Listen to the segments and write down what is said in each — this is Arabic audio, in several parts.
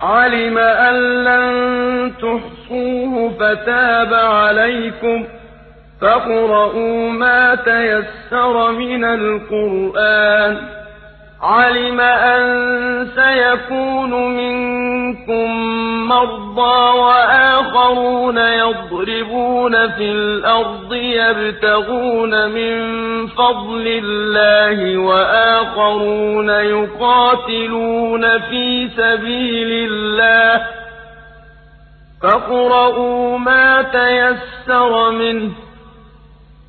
علم أن لن تحصوه فتاب عليكم فاقرؤوا ما تيسر من القرآن علم أن سيكون منكم مرضى وآخرون يضربون في الأرض يبتغون من فضل الله وآخرون يقاتلون في سبيل الله فاقرؤوا ما تيسر منه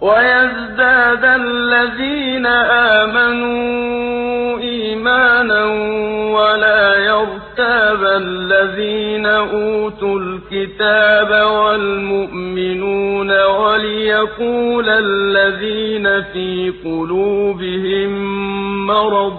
ويزداد الذين آمنوا إيمانا ولا يرتد ارتاب الذين أوتوا الكتاب والمؤمنون وليقول الذين في قلوبهم مرض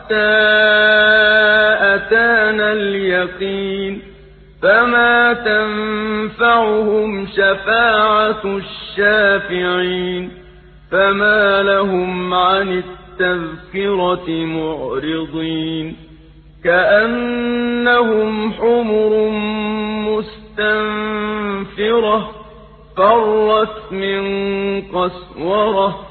أتانا اليقين فما تنفعهم شفاعة الشافعين فما لهم عن التذكرة معرضين كأنهم حمر مستنفرة فرت من قسوره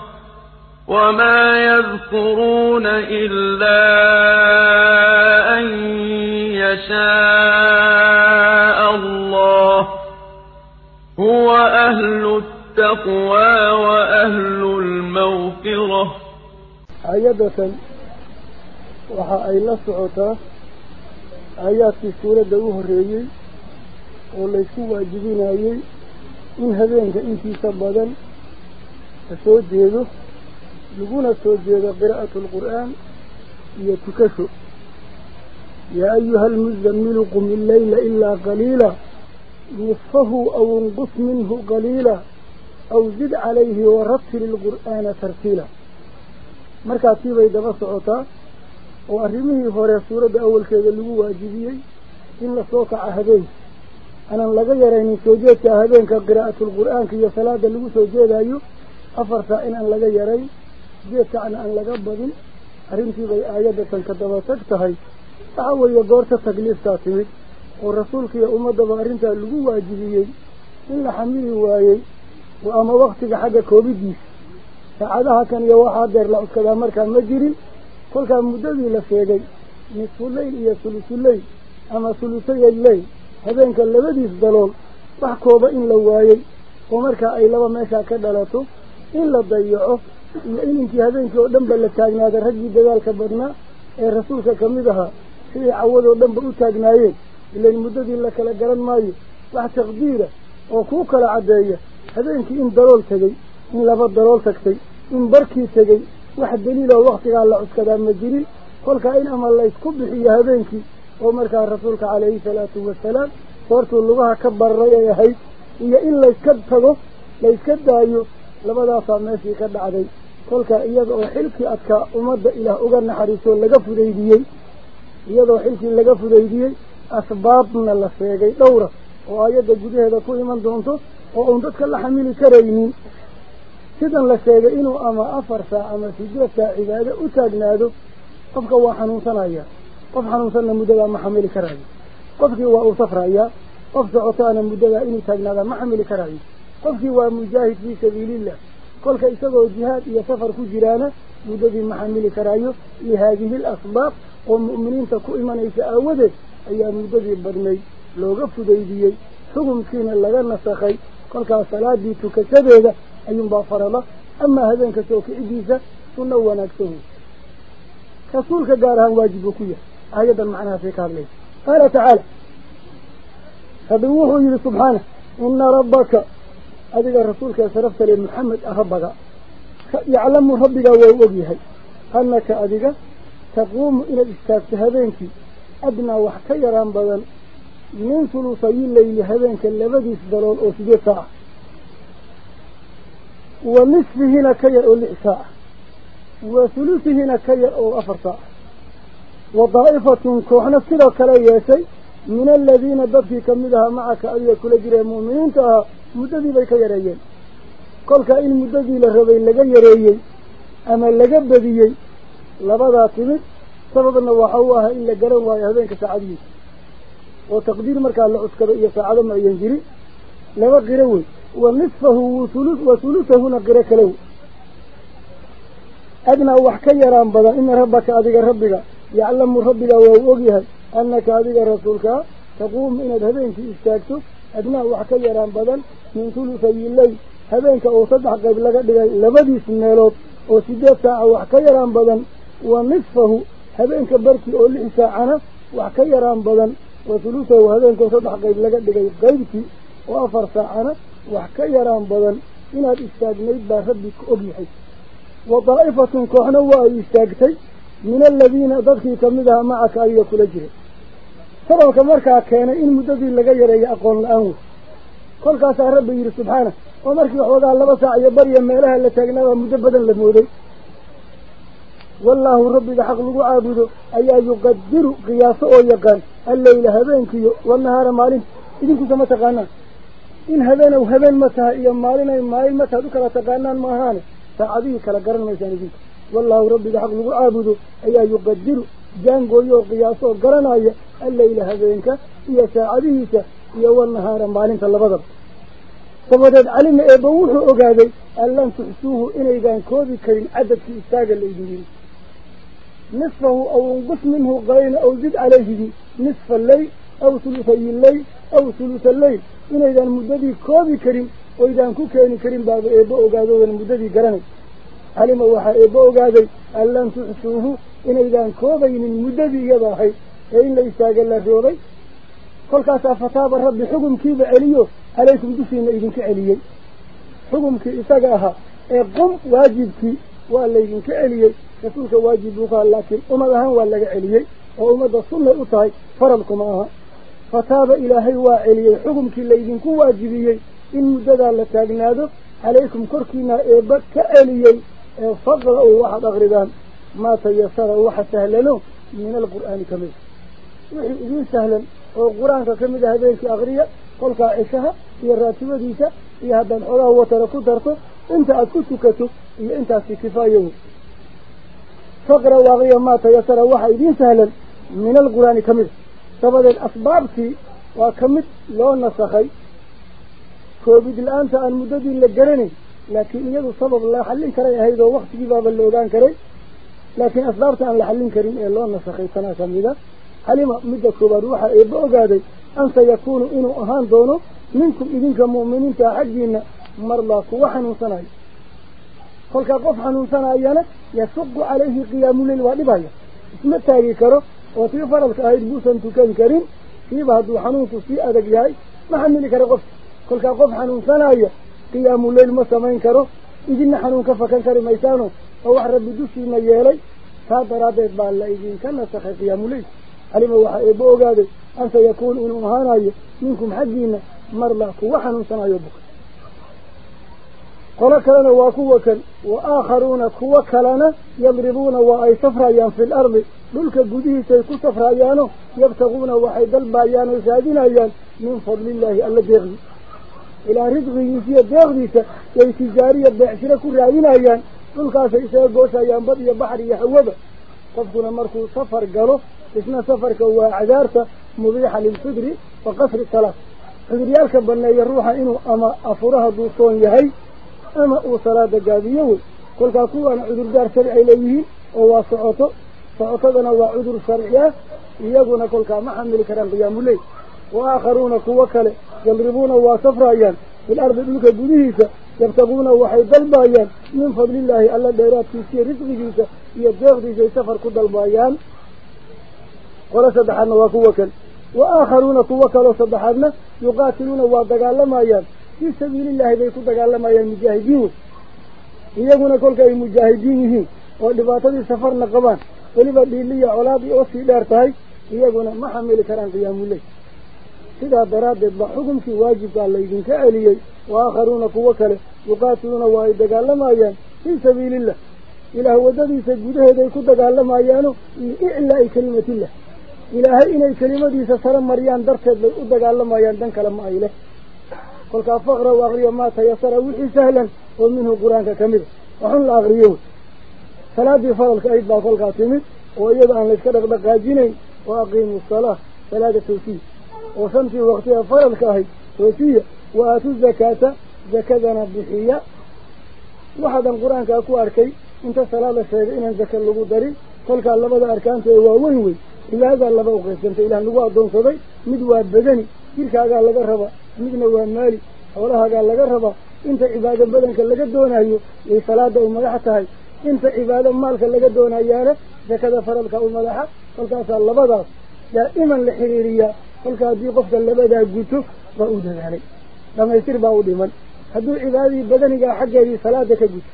وما يذكرون إلا أن يشاء الله هو أهل التقوى وأهل المغفرة. عيادة وحا أي لسعطة في سورة دوه الرئيي وليسوا واجبين آيي إن هذين كإنتي سبادا فسود يدو لقونا سوزيه قراءة القرآن يتكسو يا أيها المزمن قم الليل إلا قليلا نصفه أو انقص منه قليلا أو زد عليه ورتل القرآن ترتيلا. مركا تيبا إذا بصعطا وأرمه فوري سورة بأول كذا اللي هو واجبي إلا صوك عهدين. أنا لغير أني سوجيت عهدين كقراءة القرآن كي صلاة اللي هو سوجيت أيو أفرطا إن أنا لغير أني tag tahay waxa weeye goorta takliiftaa timid oo rasuulka iyo ummaddaba arrintaa lagu waajibiyey in la xamili waayey ama waktiga xagga koobidiisa saacadaha kan iyo waxaa deer la cuskadaa markaa ma jirin kolkaa muddadii la sheegay nisfuleyl iyo sulusuleyl ama sulusayay leyl habeenka labadiis dalool wax kooba in la waayey oo markaa ay laba meeshaa ka dhalato in la dayaco iyo ininkii habeenkii oo dhanba la taagnaada raggii dagaalka badnaa ee rasuulka ka mid ahaa siday cawadoo dhanba u taagnaayeen ilayn muddadii la kala garan maayo wax taqdiira oo kuu kala caddeeya habeenkii in dalool tegey in laba dalool tagtay in barkii tegey wax daliiloo waktigaa la cuskadaa ma jirin kolkaa in ama laysku bixiyo habeenkii oo markaa rasuulka calayhi salaatu wasalaam soortuu lugaha ka bararay ay ahayd iyo in layska tago layska daayo labadaasaa meeshii ka dhacday adkaa ummadda ilaah uga naxariisoo laga fudaydiyey iyadoo xilkii laga fudaydiyey asbaabna la sheegay dhowra oo ayadda gudaheeda ku iman doonto oo uun dadka la xamili karaynin sidan la sheegay inuu ama afar saac ama sideed saac cibaado u taagnaado qofka waa xanuunsanaya qof xanuunsanna muddadaa ma xamili karaayo qofkii waa uu safrayaa qof socotaana muddadaa inuu taagnaada ma xamili karaayo qofkii waa mujaahid fii sabiilillah كل كيسه الجهاد يسافر كجيرانه مدد محمل كرايو لهذه الاسباب ومؤمنين تكون من يتعوده أيام مدد برني لوغا فديديه حكم كين لغا نسخي كل كان صلاه دي اي ايون الله اما هذين كتوك اجيزا سنه وناكته كسول كدارها واجب كويا أيضا معنا في كارلي قال تعالى فدوه يلي سبحانه ان ربك أذيك الرسول كأسرفت للمحمد أهبك يعلم ربك ووقيه أنك أذيك تقوم إلى إستاذ هذينك. أبنى وحكيرا بذل من ثلثي الليل هذينك اللبدي سدلال أو سدساع ومثلهن كير أو لعساع وثلثهن كير أو أفرساع وضائفة كوحنا سلوك لي يا سي من الذين بفك منها معك أذيك لجري مؤمنين تهى مدد بيك يريين قل كائن مدد لغبي لغا يريين. أما لغا بديين. لبدا تمت. سبب النواح هوها إلا قرم ويهدين كسعادين وتقدير مركا لعسكب إيا سعادة ما ينجري. لغا قروي. ونصفه وثلث وثلثه هنا قرأك له أدنى وحكي رامبدا إن ربك أذيك ربك. يعلم ربك وهو أجهد أنك أذيك رسولك. تقوم إن ذهبين في إستاكتك أدنى وحكيران بدن من ثلثي الليل. هبينك أوصدح قبل لبدي سنالوت وسيدات ساعة وحكي وحكيران بدن ونصفه. هبينك بركي أولي وحكي وحكيران بدن وثلثه هبينك أوصدح قبل لبدي وأفر ساعنا وحكيران بدن. إن هذا إستاجنيت بأخذك أبيحي وطائفة كحنوة إستاجتي من الذين ضغطي كمدها معك أيك لجهد aqoon la-aan wey kolkaasaa rabbi yidhi subxaana oo markii waxoogaa laba saac iyo bariya meelaha la taagnaabaa muddo badan la mooday wallaahu rabbiga xaq lagu caabudo ayaa yuqadiru qiyaaso oo yaqaan alleyla habeenkiiyo wanahaara maalinta idinkusa ma taqaanaan in habeenow habeen ma tahay iyo maalinay maalin ma tahaad u kala taqaanaan ma ahaane saacadihii kala garan maysaan idinku wallaahu rabbiga xaq lagu caabudo ayaa yuqadiru جان جانغو يو قياسو قرانا الليلة هذينك هي يا هي والنهارا معلمة اللبضب فبداد علم ايبوحو أقادي اللان تحسوه إني قان كوبي كريم عدد في إستاق الليلين نصفه أو انقص منه قرين أو زد عليه دي نصف الليل أو ثلثي الليل أو ثلث الليل. إني قان مددي كوبي كريم وإذا أنكو كان كريم بعض إيبو أغاذوه المددي قرانه علم وحا إيبو أغاذي ألان تحسوه إن إذا كوبي من مدد يباحي إن إيه ليس أقل أخيوضي قل كاسا فتاب الرب حكم كيب عليه عليكم دفين إذن كعليه حكم كيساقها إقم إيه واجب كي وقال إذن كعليه رسولك واجب وقال لكن أمدها وقال لك وأمد الصنة أطاي فرضكم أها. فتاب إلى إلهي وعليه حكم كي لا إذن كواجبيه إن مدد الله تقناده عليكم كركينا إيه إبك كعليه فضل أو واحد أغربان ما تيسر واحد وحسهل له من القرآن كمي وحسهل سهلا. وقرآن كمي ده بيش أغرية. قل قائشها. هي الراتبة ديسة فيها بان هو وتركه دركه أنت أكوت كتب. اللي أنت في كفاية. فقرة واغية ما تيسر تيسره وحسهل سهلا. من القرآن كمي فبدأ الأسباب تي وكمل لو نسخي. كوبيد الآن تأن مددين لجرني لكن يدو صبب الله حلين كريه هيدو وقت جيبا بلودان كريه لكن أصدرت أن الحليم كريم إلا أن نسخي سنة سميدة. حليمة مدة كبار روحة إبقى قادي أن سيكون إنو أهان دونه منكم إذنك مؤمنين تحجينا مر الله كوحن سنعي قل كقفحن سنعينا يعني يسق عليه قيام للوالباية اسم التاريكرة وفي فرد كهيد بوسا تكن كريم في بعض حنون في أدق جاي ما حمل لك رقف كل كقف حنون سنايا قيام الليل ما سمين كرو. إذن حنون كفا كريم أيسانو فوح ربي دوشي ما يالي سادرادت باللايجين كما سخي قيام ليس علم وحا إبو إيه قادي أن سيكون إن هاناي منكم حقين مرلاك وحن سنا يبقى. قولك لنا واكوكا وآخرون اتخوك لنا يضربون وآي سفرايا في الأرض. للك قديس يكو سفرايانه يبتغون وحي دلبايان وشادين أيان. من فضل الله ألا بيغني إلى رزقه يزيد بيغني بعشرة كل الرأينا أيان. دلقاس إسهى قوشا ينبضي بحر يحوبة قفتنا مركو سفر قالوا إسنا سفر كوا عذارتا مضيحة للفدر وقفر الثلاث قدر يركب أن يروح إنه أما أفرها دوستون يهي أما أوصلا دقاب يوي قلت أقول أن عذر دار شرعي ليه وواسعته فأصدنا وعذر شرعي يقول كل ما حمل كرام قيام لي وآخرون كوكلة يمربون وواسفر في الأرض بلوك بنيسة يبتغون وحي دلبايان من فضل الله ألا ديرات تيسي رزق جيسا يبدأ ديسي سفر كد البايان قولا سبحانه وكوكا وآخرون كوكا لو سبحانه يقاتلون وادقا لمايان في سبيل الله بيكو دقا لمايان مجاهدين. إياقونا كلك المجاهدينهم ولباتذي سفر نقبان. ولبا ديلي علاضي أصي دارتهاي إياقونا ما حميل كران قيام الله سيدا براد بحكم في واجب قال ليدن كأليي وآخرون كوكله يقاتلون وايد قال لما يان في سبيل الله. إلى هو ذي سجده ذي كد قال لما يانه إلا كلمة الله. إلى هين الكلمة ذي سر مريان درت ذي كد قال لما يان دن كلام عيله قلت كفقر وأغري ما تيسر وحي سهلا ومنه قرآن كامل وحن الأغريون ثلاث فضل كأيد باقل قاتمين ويبعن لسكرق بقاجينين وأقيم الصلاة. ثلاثة توسيس وسمسي وقتها فرد كهي توسية وآتو الزكاة زكاة نبيحية وحدا القرآن كأكو أركي انت صلاة السيدين زكاة لغو داري تلك اللبضة أركان تيوى وينوي إلا هذا اللبضة أخيستمت إلا هنوى الدون صدي. مدواة البدني كيرك هكا اللقاء ربا. مدنوى المالي. أولا هكا اللقاء ربا. انت عبادة بدنك اللقاء دون أيو. إيه صلاة دون مدحتها انت عبادة مالك اللقاء دون أيانا. زكاة فردك أول مدحة تلك اللبضة يا إيمان لحريرية. كلك كادي قفة اللي بدأ قلته بأوده يعني لما يصير بأوده من هدو عبادي بدنك حق هذه صلاة كجيت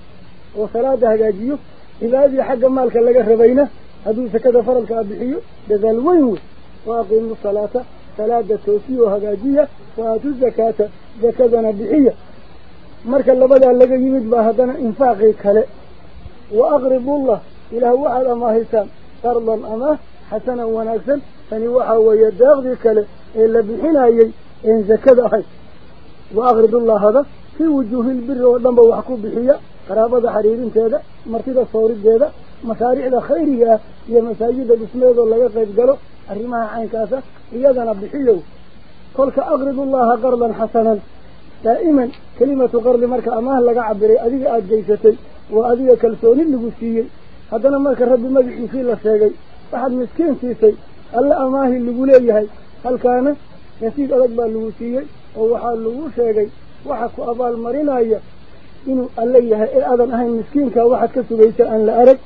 وصلاة هجاجيه عبادي حق مالك اللي قهر بينا هدو سكد فرنك أبيحيه بذا الوينو وأقيم الصلاة صلاة التوسيه هجاجيه وآتو الزكاة زكذا نبيحيه مالك لبدا بدأ اللي قيمت بهدنا انفاقه كلا وأغرب الله إلى هو على ما ماهيسان قرلا أماه حسنا وناكسا فني وحوى يداغ ذلك إلا بحنا إن زكاد أحي وأغرض الله هذا في وجوه البر والنبا وحكو بحية قرابة حرير تيدا مرتدة صوري تيدا مشاريع خيرية يا مساجد الاسم هذا الله يقيد قالوا الرماع عين كاسا إيادنا بحيو قولك أغرض الله قرضا حسنا دائما كلمة قرل مركا أماه لقى عبري أذي جيشتي وأذي كالسوني اللي قسيي هذا مركا ربي مجحي فيه الله سيدي أحد مسكين سيسي alle amaahi lagu leeyahay halkaana nasiib adag baa lagu siiyey oo waxaa lagu sheegay waxa ku abaalmarinaya inuu alle yahay ee aadan ahayn miskiinka waxaad ka sugaysa aan la arag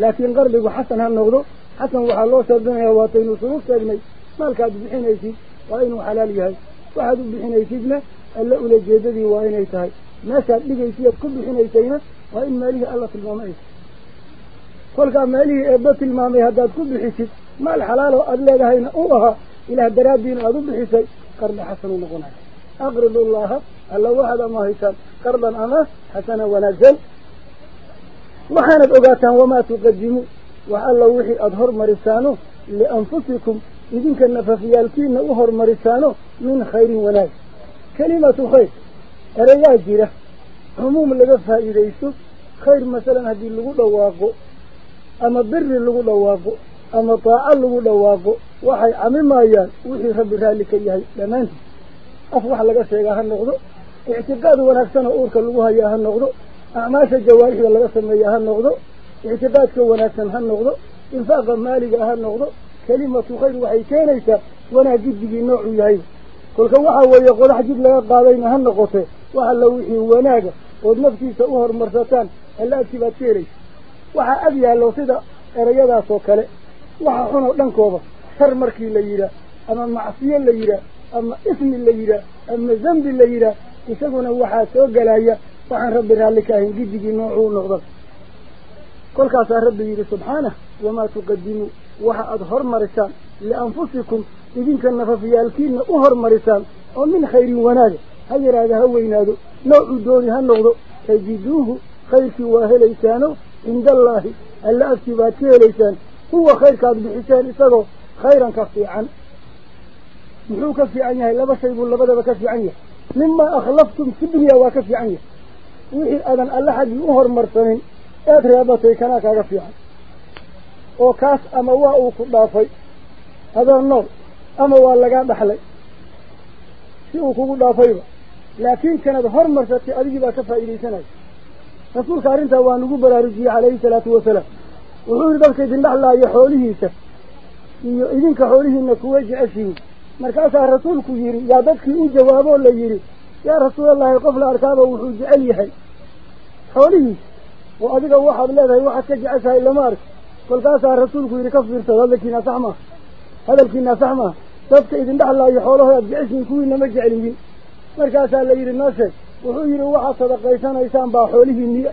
laakiin qardigu xasan ha noqdo xasan waxaa loo shardinayaa waataynu sunu sheegnay maalkaad bixinaysid waa inuu xalaal yahay waxaad u bixinaysidna alle ulajeedadii waa inay tahay meeshaad dhigaysiyaad ku bixinaysayna waa in meelihii alla tilmaamaysa kolkaa meelihii eebba tilmaamay haddaad ku bixisid ما الحلال أدلق هين أوها إلى درابين أدب حسي قرن حسن ونقنا أقرض الله ألا واحد ما هيسان قرضا أما حسنا ونزل. وحانت أقاتا وما تقدموا. وعلا وحي أظهر مرسانه لأنفسكم. إذن كان ففيالكين أظهر مرسانه من خير ونال كلمة خير. رياجرة عموم اللي قفها إليسه خير مثلا هذه اللغة واقو أما بر اللغة واقو ama daaco lagu dhawaaqo waxay camimayaan wixii rabbi raalli ka yahay dhammaantiis af wax laga sheegaa ha noqdo ictiqaad wanaagsan oo uurka lagu hayaa ha noqdo acmaasha jawaarixda laga sameeya ha noqdo ictiqaadka wanaagsan ha noqdo infaaqa maaliga ha noqdo kelimatu khayr waxay keenaysaa wanaag jiddigii noocuu yahay. Kolka waxaa weeye qodax jid laga qaadayna ha noqote wax alla wixii wanaaga ood naftiisa u horumarsataan alla agtii baad ka waxaa ag yaallo sida erayadaas oo kale yidhaah ama macsiyo la yidhaah ama ismi la yidhaah ama zambi la yidhaah isaguna waxaa soo gelaya waxaan rabbi raalli ka ahayn gidigii noocuu noqda kolkaasaa rabbi yidhi subxaanah wamaa tuqadimuu waxa aada hormarisaan lianfusikum idinka nafafyaalkiina u hormarisaan oo min khayrin wanaaga ha yaraada ha weynaado noocuu dooni ha noqdo tajiduuhu khayrkii waa helaysaano cindallaahi alla agtii baad ka helaysaan yahay laba shay buu labadaba ka fiican yahay mimaa akhlaftum fi dunya waa ka fiican yahay wixii aadan alle xaggii u hormarsanin eed reebatay kanaa kaaga fiican oo kaas ama waa uu ku dhaafay adoo nool ama waa lagaa dhaxlay si uu kugu dhaafayba laakiin kanaad hormarsatay adigii baa ka faa'iidaysanaya rasuulka arrintaa waa nagu baraarujiyey calayhi salaatu wasalaam وحول ذلك إذن الله الله يحوله إذن كحوله إنك وجعسه مركزة رسولك يري يا ذلك إيه جوابه الله يري. يا رسول الله يقفل أركابه وحول حي، حوله وأذيك واحد لا ذا يوحك جعسها إلا مارك. فالكاسة رسولك يري كفر تذلك نسحمة هذا لك نسحمة ذلك إذن الله يحوله أبجعسه كوي إنما جعليه مركزة الله يري الناس. وحول يري واحد صدق إيسان إيسان با حوله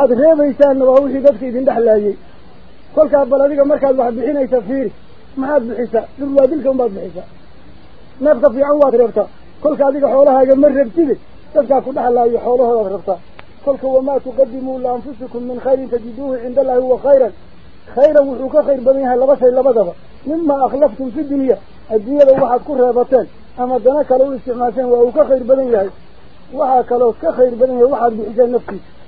waxaad reebaysaanna waa wixii dadka idin dhexlaayey kolkaa bal adiga markaad wax bixinaysa fiiri maxaad bixisaa dhul waa dilka unbaad bixisaa neefka fiican waad reebtaa kolka adiga xoolahaaga ma rabtide dadkaa ku dhexlaayo xoolahoodaad rabtaa kolka wamaa tuqadimuu lianfusikum min khayrin tajiduuhu cinda allahi huwa khayran khayran wuxuu ka khayr badan yahay laba shay labadaba mimaa akhlaftum fi dunya adduunyada waxaad ku reebateen ama dana kale u isticmaasheen waa uu ka khayr badan yahay waxaa kaloo ka khayr badan yahay waxaad bixiseen naftiisa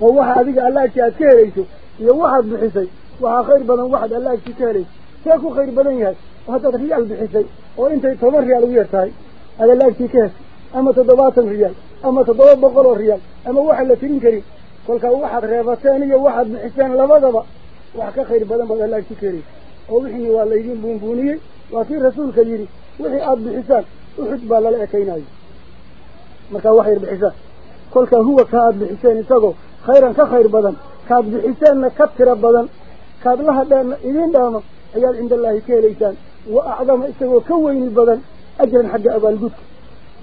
ووحا ديك اللاكي اتكاليسو واحد بحيسي وحا خير بدن واحد اللاكي اتكاليس تاكو خير بدن ياس وحتى ريال بحيسي وانت تضر ريال ويرتاي على اللاكي كاس أما تضبات ريال أما تضبات بغلو ريال أما واحد اللي تنكري كلك واحد ريباتاني يوحا بحيسان لبضبا وحكا خير بدن بغل اللاكي اتكاليس ووحيني والايدين بونبوني. وفي رسول خيري وحي أب بحيسان وحجبا للاكيناي مركا واحد بحيسان كل كان هو كاد لحسين ثقو خيرا كخير بدن. كاد بحسان كتر بدن. كاد لها دائما إذين دائما أيال عند الله كي كيليتان وأعظم إسه وكوين البدن. أجرا حق أبا القدك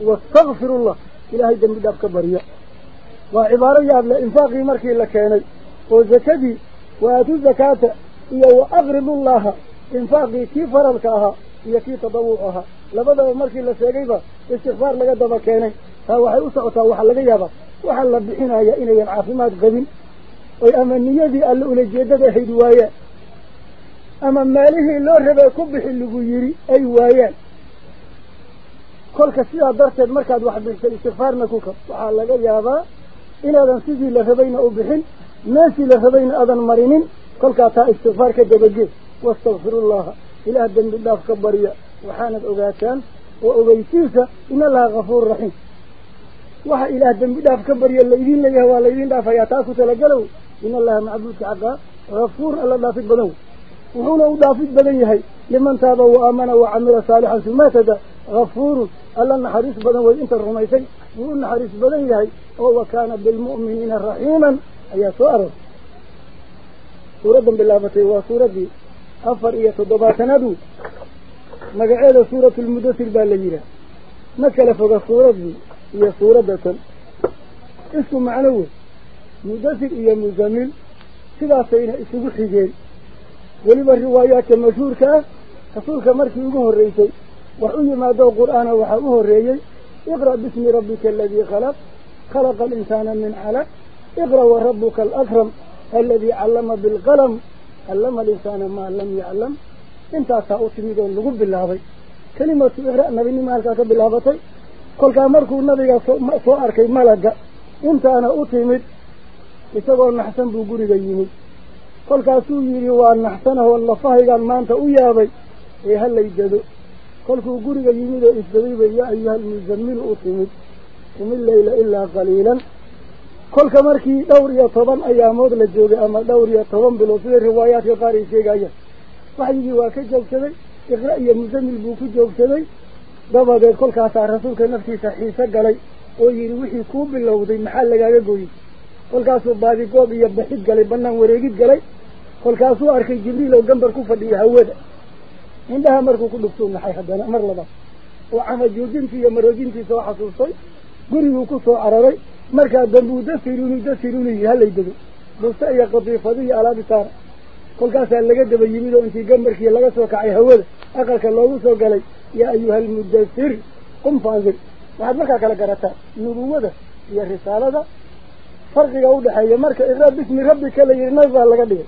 واستغفر الله. إلهي دم داب كبريا وعبارة ياب لإنفاقي مركي لكياني وزكدي وآتو الزكاة. إيو أغرض الله. إنفاقي كي فرلكها يكي تضوعها. لبدأ مركي لسيقيبا. استغفار لقد دبا كياني ها وحي أسعطا وحل لقيابا. وحل بحنا يا إني العافمات قديم ويأمن يدي ألا أولي جدد حيد وايان أما ماله اللور ربا كبح اللقويري أي وايان كل كسيرة درسة مركز واحد من الاستغفار نكوكا وحال لقال يا أبا إن أذن سيدي لخبين أبحين ناسي لخبين أذن مرينين كل كاتا استغفار كدبجي واستغفر الله. إلى أدن بالله كبريا. وحانت أغاكان وأغيسيسا إن الله غفور رحيم. وها إلى دم داف كبري الليين لا يها الليين داف يا تاسو تلجلو إن الله معبود كعقا غفور الله داف بدنو وحونا داف بدن يحي لمن تاب وآمن وعمل صالحا ثم تدا غفور الله نحرس بدن وانت الرميسي وحونا نحرس بدن يحي وهو كان بالمؤمنين رحيما. أيا سؤال. سورة باللامتي وسورة أفر إيه تضباتنا دو مقعيدة سورة المدوث الباليرة ما كلفك سورة هي صورة اسم معلوم مدثر هي مزمل ثلاثين اسمه حجير ولما الروايات المشهور كان حصولك مركي يقوه الرئيسي وحي ما دو القرآن وحقوه الرئيسي اقرأ باسم ربك الذي خلق خلق الإنسان من علق اقرأ وربك الأكرم الذي علم بالقلم علم الإنسان ما لم يعلم انت سأتمد أن نقول كلمة اقرأ نبني مالكا بالله u timid isagoo naxsan buu guriga yimid kolkaasuu yidhi waa naxsanahoo lafahaygaan maanta u yaabay ee halay dado kolkuu guriga yimid oo isdadayba yaa ayuha almusamilu u timid qumi leyla ilaa qaliilan kolka markii dhowr iyo toban ayaamood la joogay ama dhowr iyo toban bilood sida riwaayaadka qaar ay sheegayaan waxyigii waa ka joogsaday iqra' iyo musamil buu ku joogsaday dabadeed kolkaasaa rasuulka naftiisa xiise galay oo yidhi wixii kuu bilowday maxaa lagaaga gooyey kolkaasuu baadigoob iyo baxid galay bannaan wareegid galay kolkaasuu arkay jibriil oo gambar ku fadhiya hawada indhaha markuu ku dhuftuu naxay haddana mar labaad oo camajoojintii iyo maroojintii soo xasuustay guriguu ku soo cararay markaa dambuu dasiruni dasiruni yihi halay dego buste iyo qadiifadi iyo alaabi saara daba yimid oo intii gambarkii laga soo kacay hawada aqalka loogu soo galay yaa ayuha almudasir qum faanzir waxaad markaa kala garataa nubuwada iyo risaalada farqiga udhexeeya marka iqra bismi rabbika la yidhi nabi baa laga dhigay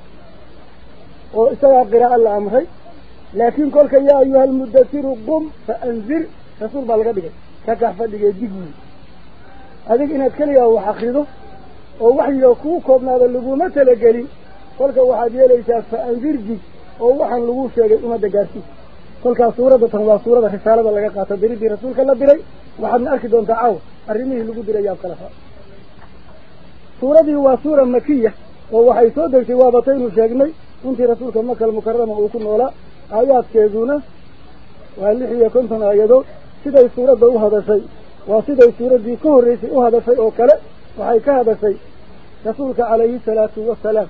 oo isagaa qiraa'o la amray laakiin kolka yaa ayuha almudasiru qum fa anzir rasuul baa laga dhigay ka kax fadhigee dig wey adig inaad keligaa wax akrido oo waxyiga kuu koobnaada laguma talagelin anzir dig oo waxaan lagu sheegay ummadda gaarsiis kolkaas suuradda tan waa suurada risaalada laga qaato diridii rasuulka la diray waxaadna arki doontaa caawa arrimihii lagu diray yaab kala faa suuradii waa suura makiya oo waxay soo degtay waabataynu sheegnay intii rasuulka makal mukarama uu ku noolaa aayaadkeeduna waa lix iyo konton aayadood siday suuradda u hadashay waa siday suuraddii ka horreysay u hadashay oo kale waxay ka hadashay rasuulka calayhi salaatu wasalaam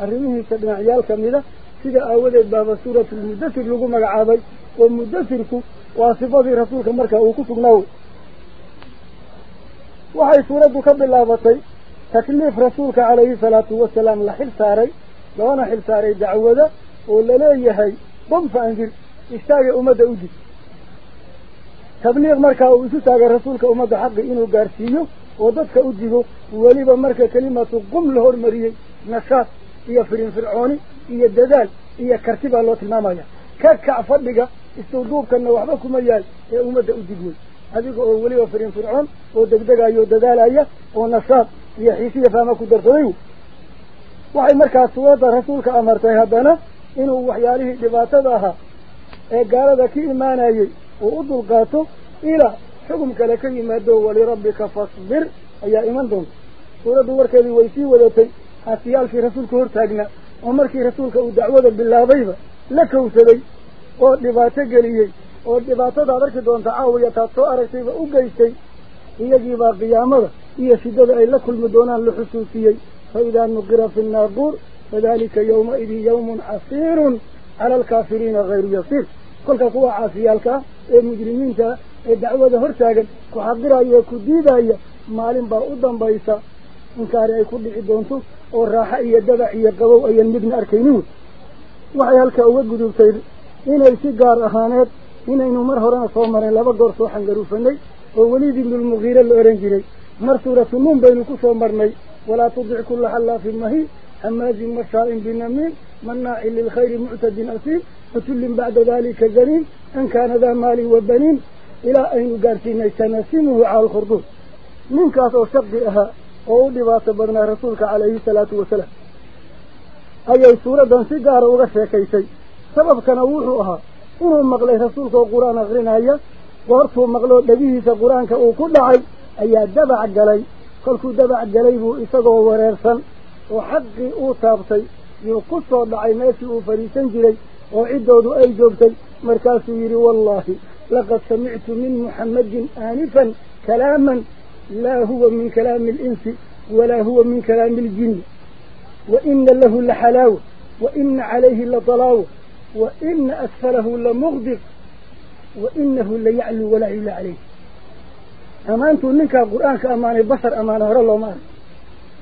أرميه سبنا عيال كاملة سيدا أولئك بابا سورة المدثر لقوم العابي والمدثرك واصفات رسولك مركا وكفق نوي وحي سورة كب الله بطي تكليف رسولك عليه الصلاة والسلام لحل ساري لوانا حل ساري دعوة وللاي هاي ضمف أنجل اشتاق أمد أوجي تبنيغ مركا ويسوساق رسولك أمد حق إنو قارسيه وضدك أوجيه وليب مركا كلمة قم لهور مريه نشاط إيه فرين فرعوني إيه الدذال إيه كرتبة الله تلمامايا. كاكا أفضلقة استودوبك أنه وحبكو ميال إيه أمد أدقون هذيك أولي وفرين فرعون ودقدقة إيه الدذال إيه ونصاب إيه حيثية فهمكو درطريو وحي مركة السواد رسولك أمرتها بنا إنه وحياليه لباتة داها إيه قال ذكي إيمانا إيه وأدل قاتو إلى حكمك لكي مدو ولربك فاصبر. أي إيمان دون. دورك وركة ويسي ولتي حسيال في رسولك في رسول رسولك ودعوة بالله ضيبة لك وسبي ودباتة قليي ودباتة دارك دون تعاوية تطوء رسيبة وقيتي هي جيبا قيامها هي شدد أي لك المدونان لحسوسيي فإذا نقر في النابور فذلك يومئذ يوم عصير على الكافرين غير يصير كل قوة عسيالك المجرمين تا الدعوة هرتاقن كحضر أيها كديد أيها مالين باقودا بايسا. إنكار أي كل أو والراحة هي الدبع هي القبو أي النبن أركينه وحي هلك أوجد وصير إن السجار أهانات إن صومر مرهرا صومرا لا بقدر صوحا قروفا لي ووليد للمغيرة الأورنجي مرسورة من بينك صومرني ولا تضع كل حلا في المهي حماز مشاء بنمين مناع للخير معتد أصيل وتل بعد ذلك زنين أن كان ذا مالي وبنين إلى أين قارتين نيسا نسينه على الخردون من كاس شقي أها oo u dhibaato badnaa rasuulka calayhi salaatu wasalaam ayay suuraddan si gaara uga sheekaysay sababkana wuxuu ahaa inuu maqlay rasuulka oo qur-aan akrinaya goortuu maqloo dhegihiisa qur-aanka uu ku dhacay ayaa dabac galay kolkuu dabac galay buu isagoo wareersan oo xaqii uu taabtay yuu ku soo dhacay meeshii uu fadhiisan jiray oo ciddoodu ay joogtay markaasuu yidhi wallaahi laqad samictu min muxammadin aanifan kalaaman لا هو من كلام الإنس ولا هو من كلام الجن. وإن له لحلاوة وإن عليه لطلاوة وإن أسفله لمغضب وإنه ليعلو ولا إلا عليه. أمانتو منك القرآن كأمان البصر أمان أهر الله مان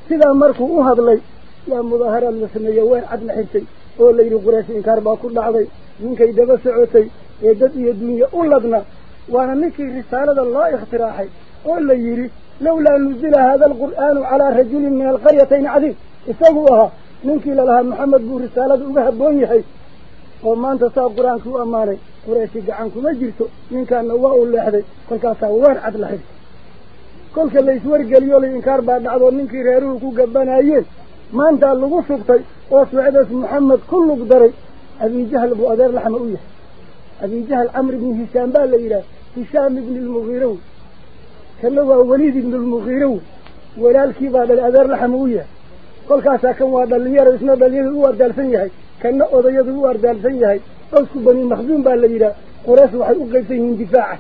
سيدا مركو أهض لي. يا مظاهر مظاهرة لسنة يوين عدن حرتي أول ليل قراش إنكار باكل عضي منك إذا بسعوتي يدد يدني أولدنا وأنا منك رسالة الله اختراحي oo la yidhi lawlaa nuzila haada alqur'aanu calaa rajulin min alqaryatayni cadiim isagu ahaa ninkii lalahaa maxamed buu risaalada uga habboon yahay oo maanta saa qur-aankii u ammaanay qurayshi gacan kuma jirto ninkaana waa u leexday kolkaasaa weer cad la xirtay kolka la iswargeliyo la inkaar baa dhacdoo ninkii reeruhu ku gabanayeen maantaa lagu shubtay oo socdaas maxamed ku lug daray abijahl buu adeer laxma u yahay abijahl camr ibni hishaam baa la yidhaha كلا وليد بن المغيرة ولا الكي بعد الأذار الحموية قل كاسا كان وعد الليار اسمه بلين هو عرد الفنيه كان أضياد هو عرد الفنيه أسكب بني مخزوم بها الليلة. قراس وحي أقيسه من دفاعه.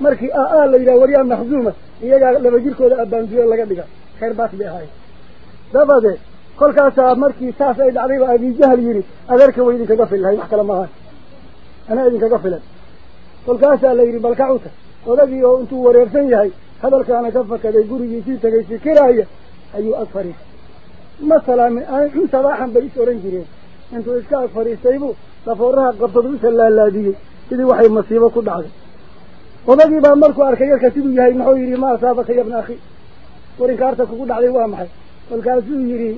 مركي آآ آه الليلة آه وريان مخزومة. إياه لما جيركو دا أبان زيو الله قدقا خير بات بيهاي دفا دي. قل كاسا مركي ساس أيد عريب أبي جهل يري. أذارك ويدك قفل هاي محكلا ما هاي. أنا أدك قفل قل كاسا الليلة بالكعوتة وذلك يو أنتو وريرسن يهي tagay fikiraaya ayuu ag fadhiistay ma salaamin cun sabaaxan bay is oran jireen intuu iska ag fadhiistay buu dafooraha qabtad u sallaalaadiyey sidii waxay masiibo ku dhacday odagii baa markuu arkay yarka siduu yahay muxuu yidhi ma asaabaka yabna akhi war inkaarta kugu dhacday waa maxay kolkaasuu yidhi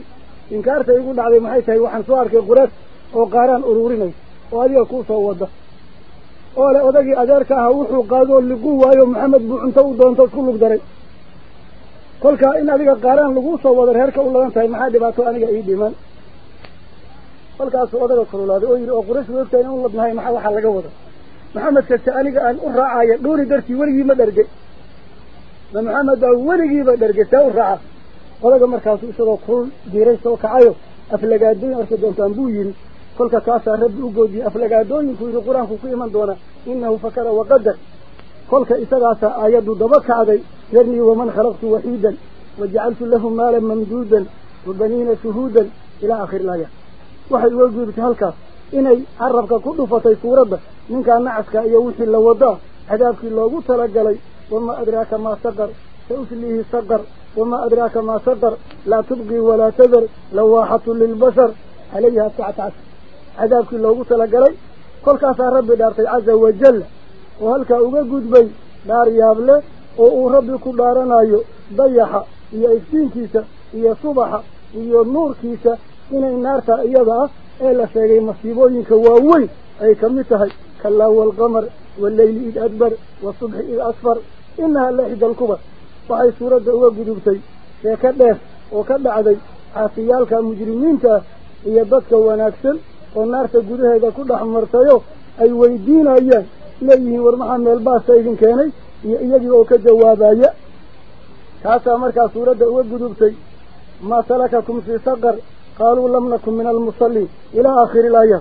inkaarta igu dhacday maxay tahay waxaan soo arkay quraas oo qaaraan ururinaysa oo adiga kuu soo wada oo le odagii adeerka aha wuxuu qaadoo liquu waayo maxamed buu cunto u doonto isku lug daray kolkaa in adiga qaaraan laguu soo wado reerka u ladan tahay maxaa dhibaato aniga ii dhiman kolkaasuu odaga kululaaday oo yidhi oo qurash weogtahay in u ladnahay maxaa waxaa laga wada maxamed kase aniga aan u raacaya dhuuni dartii weligii ma dhergay ma maxamed baa weligiiba dhergay see u raaca odaga markaasu isagoo kulul diiray soo kacayo aflagaadooyin arki doontaan buu yidhi كل كاسة رب وجودي أفلق دوني في القرآن في من دونه إنه فكر وقدر. كل كاسة آيات دبكة علي ذرني ومن خلقت وحيدا. وجعلت له مالا ممدودا. وبنين شهودا. إلى آخر الآية. وحي وجودك هلك إني عرفك كل فتي كوربة من كان نعسك يوحي الله وضع. حدابك الله وطلق علي وما أدراك ما سقر. صدر سأسليه صدر وما أدراك ما سقر. لا تبقي ولا تذر. لواحة للبشر. عليها تعتعس dhaartay caza wajalla oo halkaa uga gudbay dhaar yaable oo uu rabbi ku dhaaranayo dayaxa iyo iftiinkiisa iyo subaxa iyo nuurkiisa inay naarta iyada ah ee la sheegay masiibooyinka waaweyn ay ka mid tahay kallaa waalqamar walleyli id adbar wasubxi id asfar inaha laxida alkubar waxay suuradda uga gudubtay sheeko dheer oo ka dhacday caasiyaalka mujrimiinta ah iyo dadka wanaagsan dhex martayo ay weydiinayaan leeyihiin war maxaa meel baasta idin keenay iyo iyagii oo ka jawaabaya taasaa markaa suuradda uga gudubtay maa salakakum fii saqar qaaluu lam nakun min almusalliin ilaa aakhiri laaya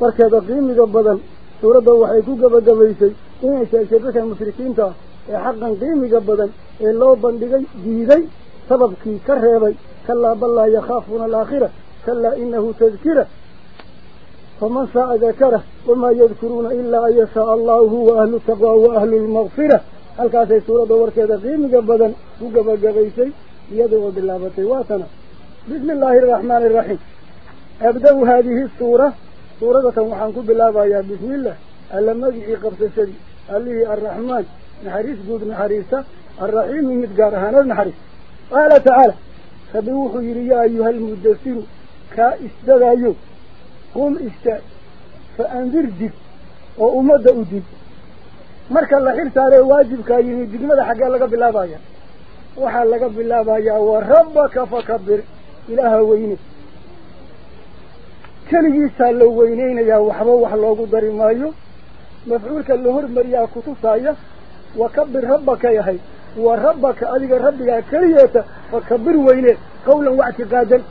markeeda qiimiga badan suuradda waxay ku gebagabaysay inay sheegtay dadka mushrikiinta ah ee xaqan qiimiga badan ee loo bandhigay diiday sababkii ka reebay kalaa bal laa yakhaafuuna alaakhira kalaa inahu tadkira فمن سعى ذكره وما يذكرون إلا أن يساء الله هو أهل التقوى وأهل المغفرة. هل كانت سورة دور كذا غيم قبضا وقبض قبيسي يدعو بالله تيواتنا بسم الله الرحمن الرحيم. أبدأ هذه السورة. سورة محمد بالله يا بسم الله. ألم أجعي قبس سبي قال لي الرحمن. نحريس قد نحريسة. الرحيم متقارهان نحريس. قال تعالى فبوحوا يريا أيها المدسين كاستغيوا istaag fa andir dig oo ummadda u dig marka la xil saaree waajibkaa yimi digmada xaggee laga bilaabaya waxaa laga bilaabayaa wa rabbaka fakabir ilaaha weyne keligiisaa la weyneynayaa waxba wax loogu dari maayo mafcuulka la hormariyaa kutusaaya wa kabir rabbaka yahay wa rabbaka adiga rabbigaa keliyeeta fakabir weyne qawlan wactiqaadan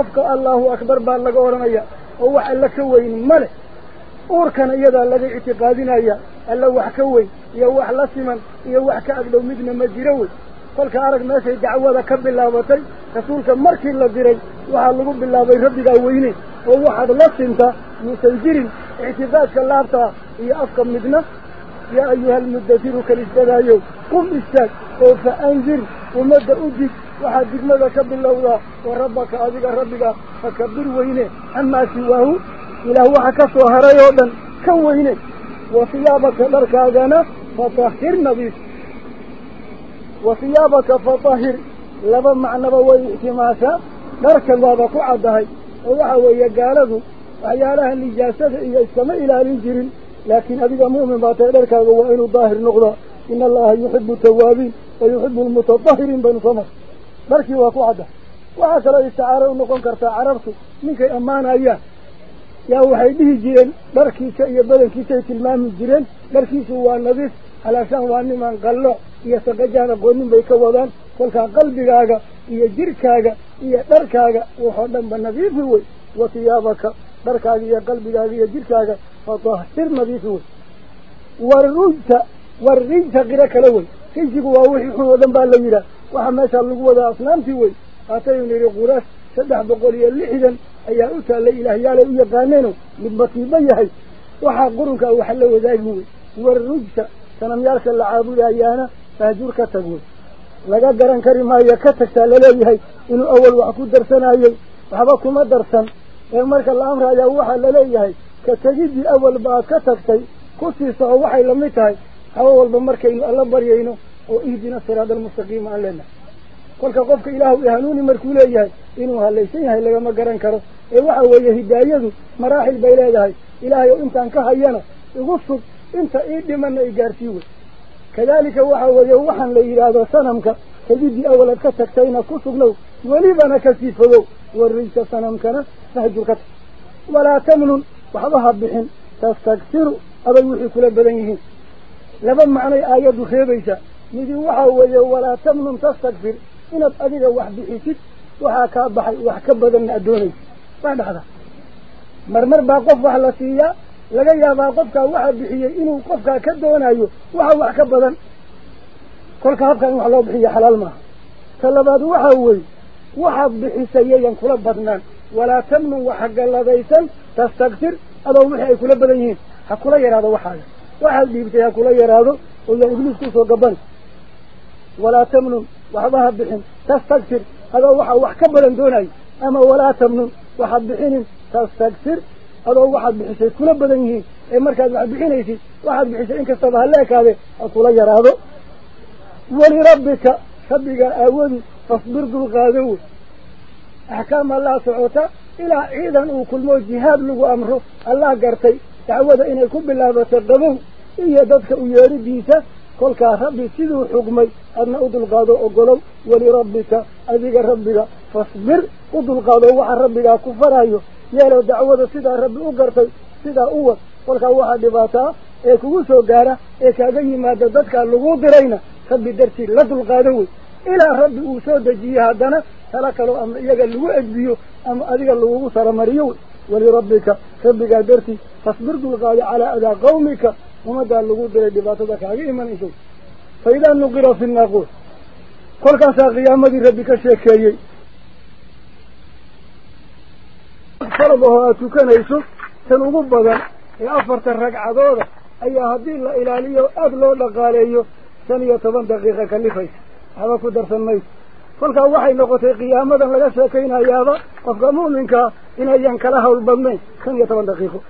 afka allahu akbar baa laga odhanaya هو حل كوين ملك أوركنا يدا الذي اعتقادنا يا ألا وح كوين يا وح لسمن يا وح كأقدو مدن مجيروي قلك أرق ماشي دعوة كب الله بطي رسولك مركي الله بطي وحالقوا بالله بي ربي هو ووح ألا سمت مسجرين اعتقادك الله بطا يا أفقى مدنة يا أيها المدثير كالإستاذ يوم قم إستاذ فأنذر ومدى أدك وحدك ماذا كبر الله الله وربك أذك ربك فكبر وينه أما سواه إله وحكسه هريوضا وصيابك وثيابك مركادنا فطهر نبيس وصيابك فطهر لما معنى بوي اعتماسا درك الله قعدهي وحوي قالته عيالها اللي جاسد إيه السماء إلى الانجرين. لكن هذا مؤمن بعد ذلك هو إنه ظاهر نقضى إن الله يحب التوابين ويحب المتظاهرين بين صمت. بركي وقعدة وعسى الله يستعار ونقوم كرتا عرفته منك أمان أيها يا وحي به جيل. بركي شيء بدن كي تلمام الجيل. بركي سوى النظيف على شان واني من نقل له يستقجان قولن بيك وضان. قلت قلبك هذا يجرك هذا يدرك هذا وحضن بالنظيف هو وثيابك. درك هذه قلب هذه جلك هذا فطهر مديسون والرجت والرجت غيرك لون تيجي وواحد يكون وذن بالليلة وحما شاء الله وذا أصنام توي أتيون رقورس سدح بقولي اللحدا أي أتى لإله يالا يقانينو من بطيبا يحي وحا قرنك وحل وذاقوي والرجت سنم يارك يا لأيانا فهجورك تقول لقى قران كريم هاي كتكتا للايهي إنه أول وحكو درسنا هاي. وحباكو ما درسنا مرك الأمر هذا وحى لليه كتجدي أول بعد كتبتي كثي صع وحى لمتها أول بمرك الله بريينه وإيدنا سراد المستقيم علينا. كل كقف إله إهانوني مركولي هاي إنه هاللي سينها اللي جم جرن كرو. إيه الوحى وجهه دايز مراحل بيلاد هاي إله يوم تانك هينا يغصب أنت إيد من إجارتيه كذلك وحى وجه وحى هذا سنمك تجد أول كتبتينا كثي صع ولي أنا كسي فضو والرجل صنم كان سهجو كتر ولا تمن وحضها بحن تستكثر أبي وحي كل بدنهن لبن آياد الخير خيبيسة. نجي وحاوة ولا تمن تستكثر. إن أبقى واحد بحيسك وحاكا بحي وحكا بدن أدوني. بعد هذا. مرمر باقف بحلسية لقيا باقفك واحد بحي إنه قفك كدون أيو وحا وحكا بدن كل كافك إنه الله بحي حلال ما. طلبات وحاوة وحق بحسيين بدنان. ولا تمن وحق الله ديسا تستغفر. أبو محي كلبتنين حق لا يرادوا وحاجة. وحق بيبتها كلا يرادوا قل له إبن سوسو قبل. ولا تمن وحضها بحين تستغفر. هذا واحد واحد كبر دوني أما ولا تمن واحد بحين تستغفر. هذا هو واحد بحسي كل بدنه إما كان واحد بحين شيء واحد بحسي إنك استظهر لك هذا أقول يا رادو. ولربك ربك أود فاصبر ذو القادو أحكام الله سعوته إلى إذا وكل مو جهاد له أمره. الله قرتي. تعود إن يكون بالله بتقبه إن يددك ويري بيسا كل كهرب يسيدو حكمي. أن أدو القادو أقلو ولربك أذيك ربك. فاصبر. أدو القادو وعن ربك. كفر أيه يا لو دعوة سيدا ربي أقرتي. سيدا أول كل كواحد دباتا. إيكو سوكارا إيكا جي ما دددك اللغو درينا. خد بدرتي لدو القادو soo dejiye haddana tala kaloo ama iyaga lagu edbiyo ama adiga lagugu saramariyo wey walirabbika rabbigaa dartii fasbir dulqaado calaa adaa qawmika ummaddaa lagu diray dhibaatada kaaga imanayso fa idaa nuqira fi naaquur kolkaasaa qiyaamadii rabbi ka sheekeeyey farad ahoo aad tukanayso tan ugu badan ee afartan ragcadooda ayaa haddii la ilaaliyo aada loo dhaqaaleeyo shan iyo toban daqiiqa kalifaysa waxba ku darsan mayso kolkaa waxay noqotay qiyaamadan laga sheekaynayaaba qofka mu'minkaa inayan kala hawl badnayn shan iyo toban daqiiqo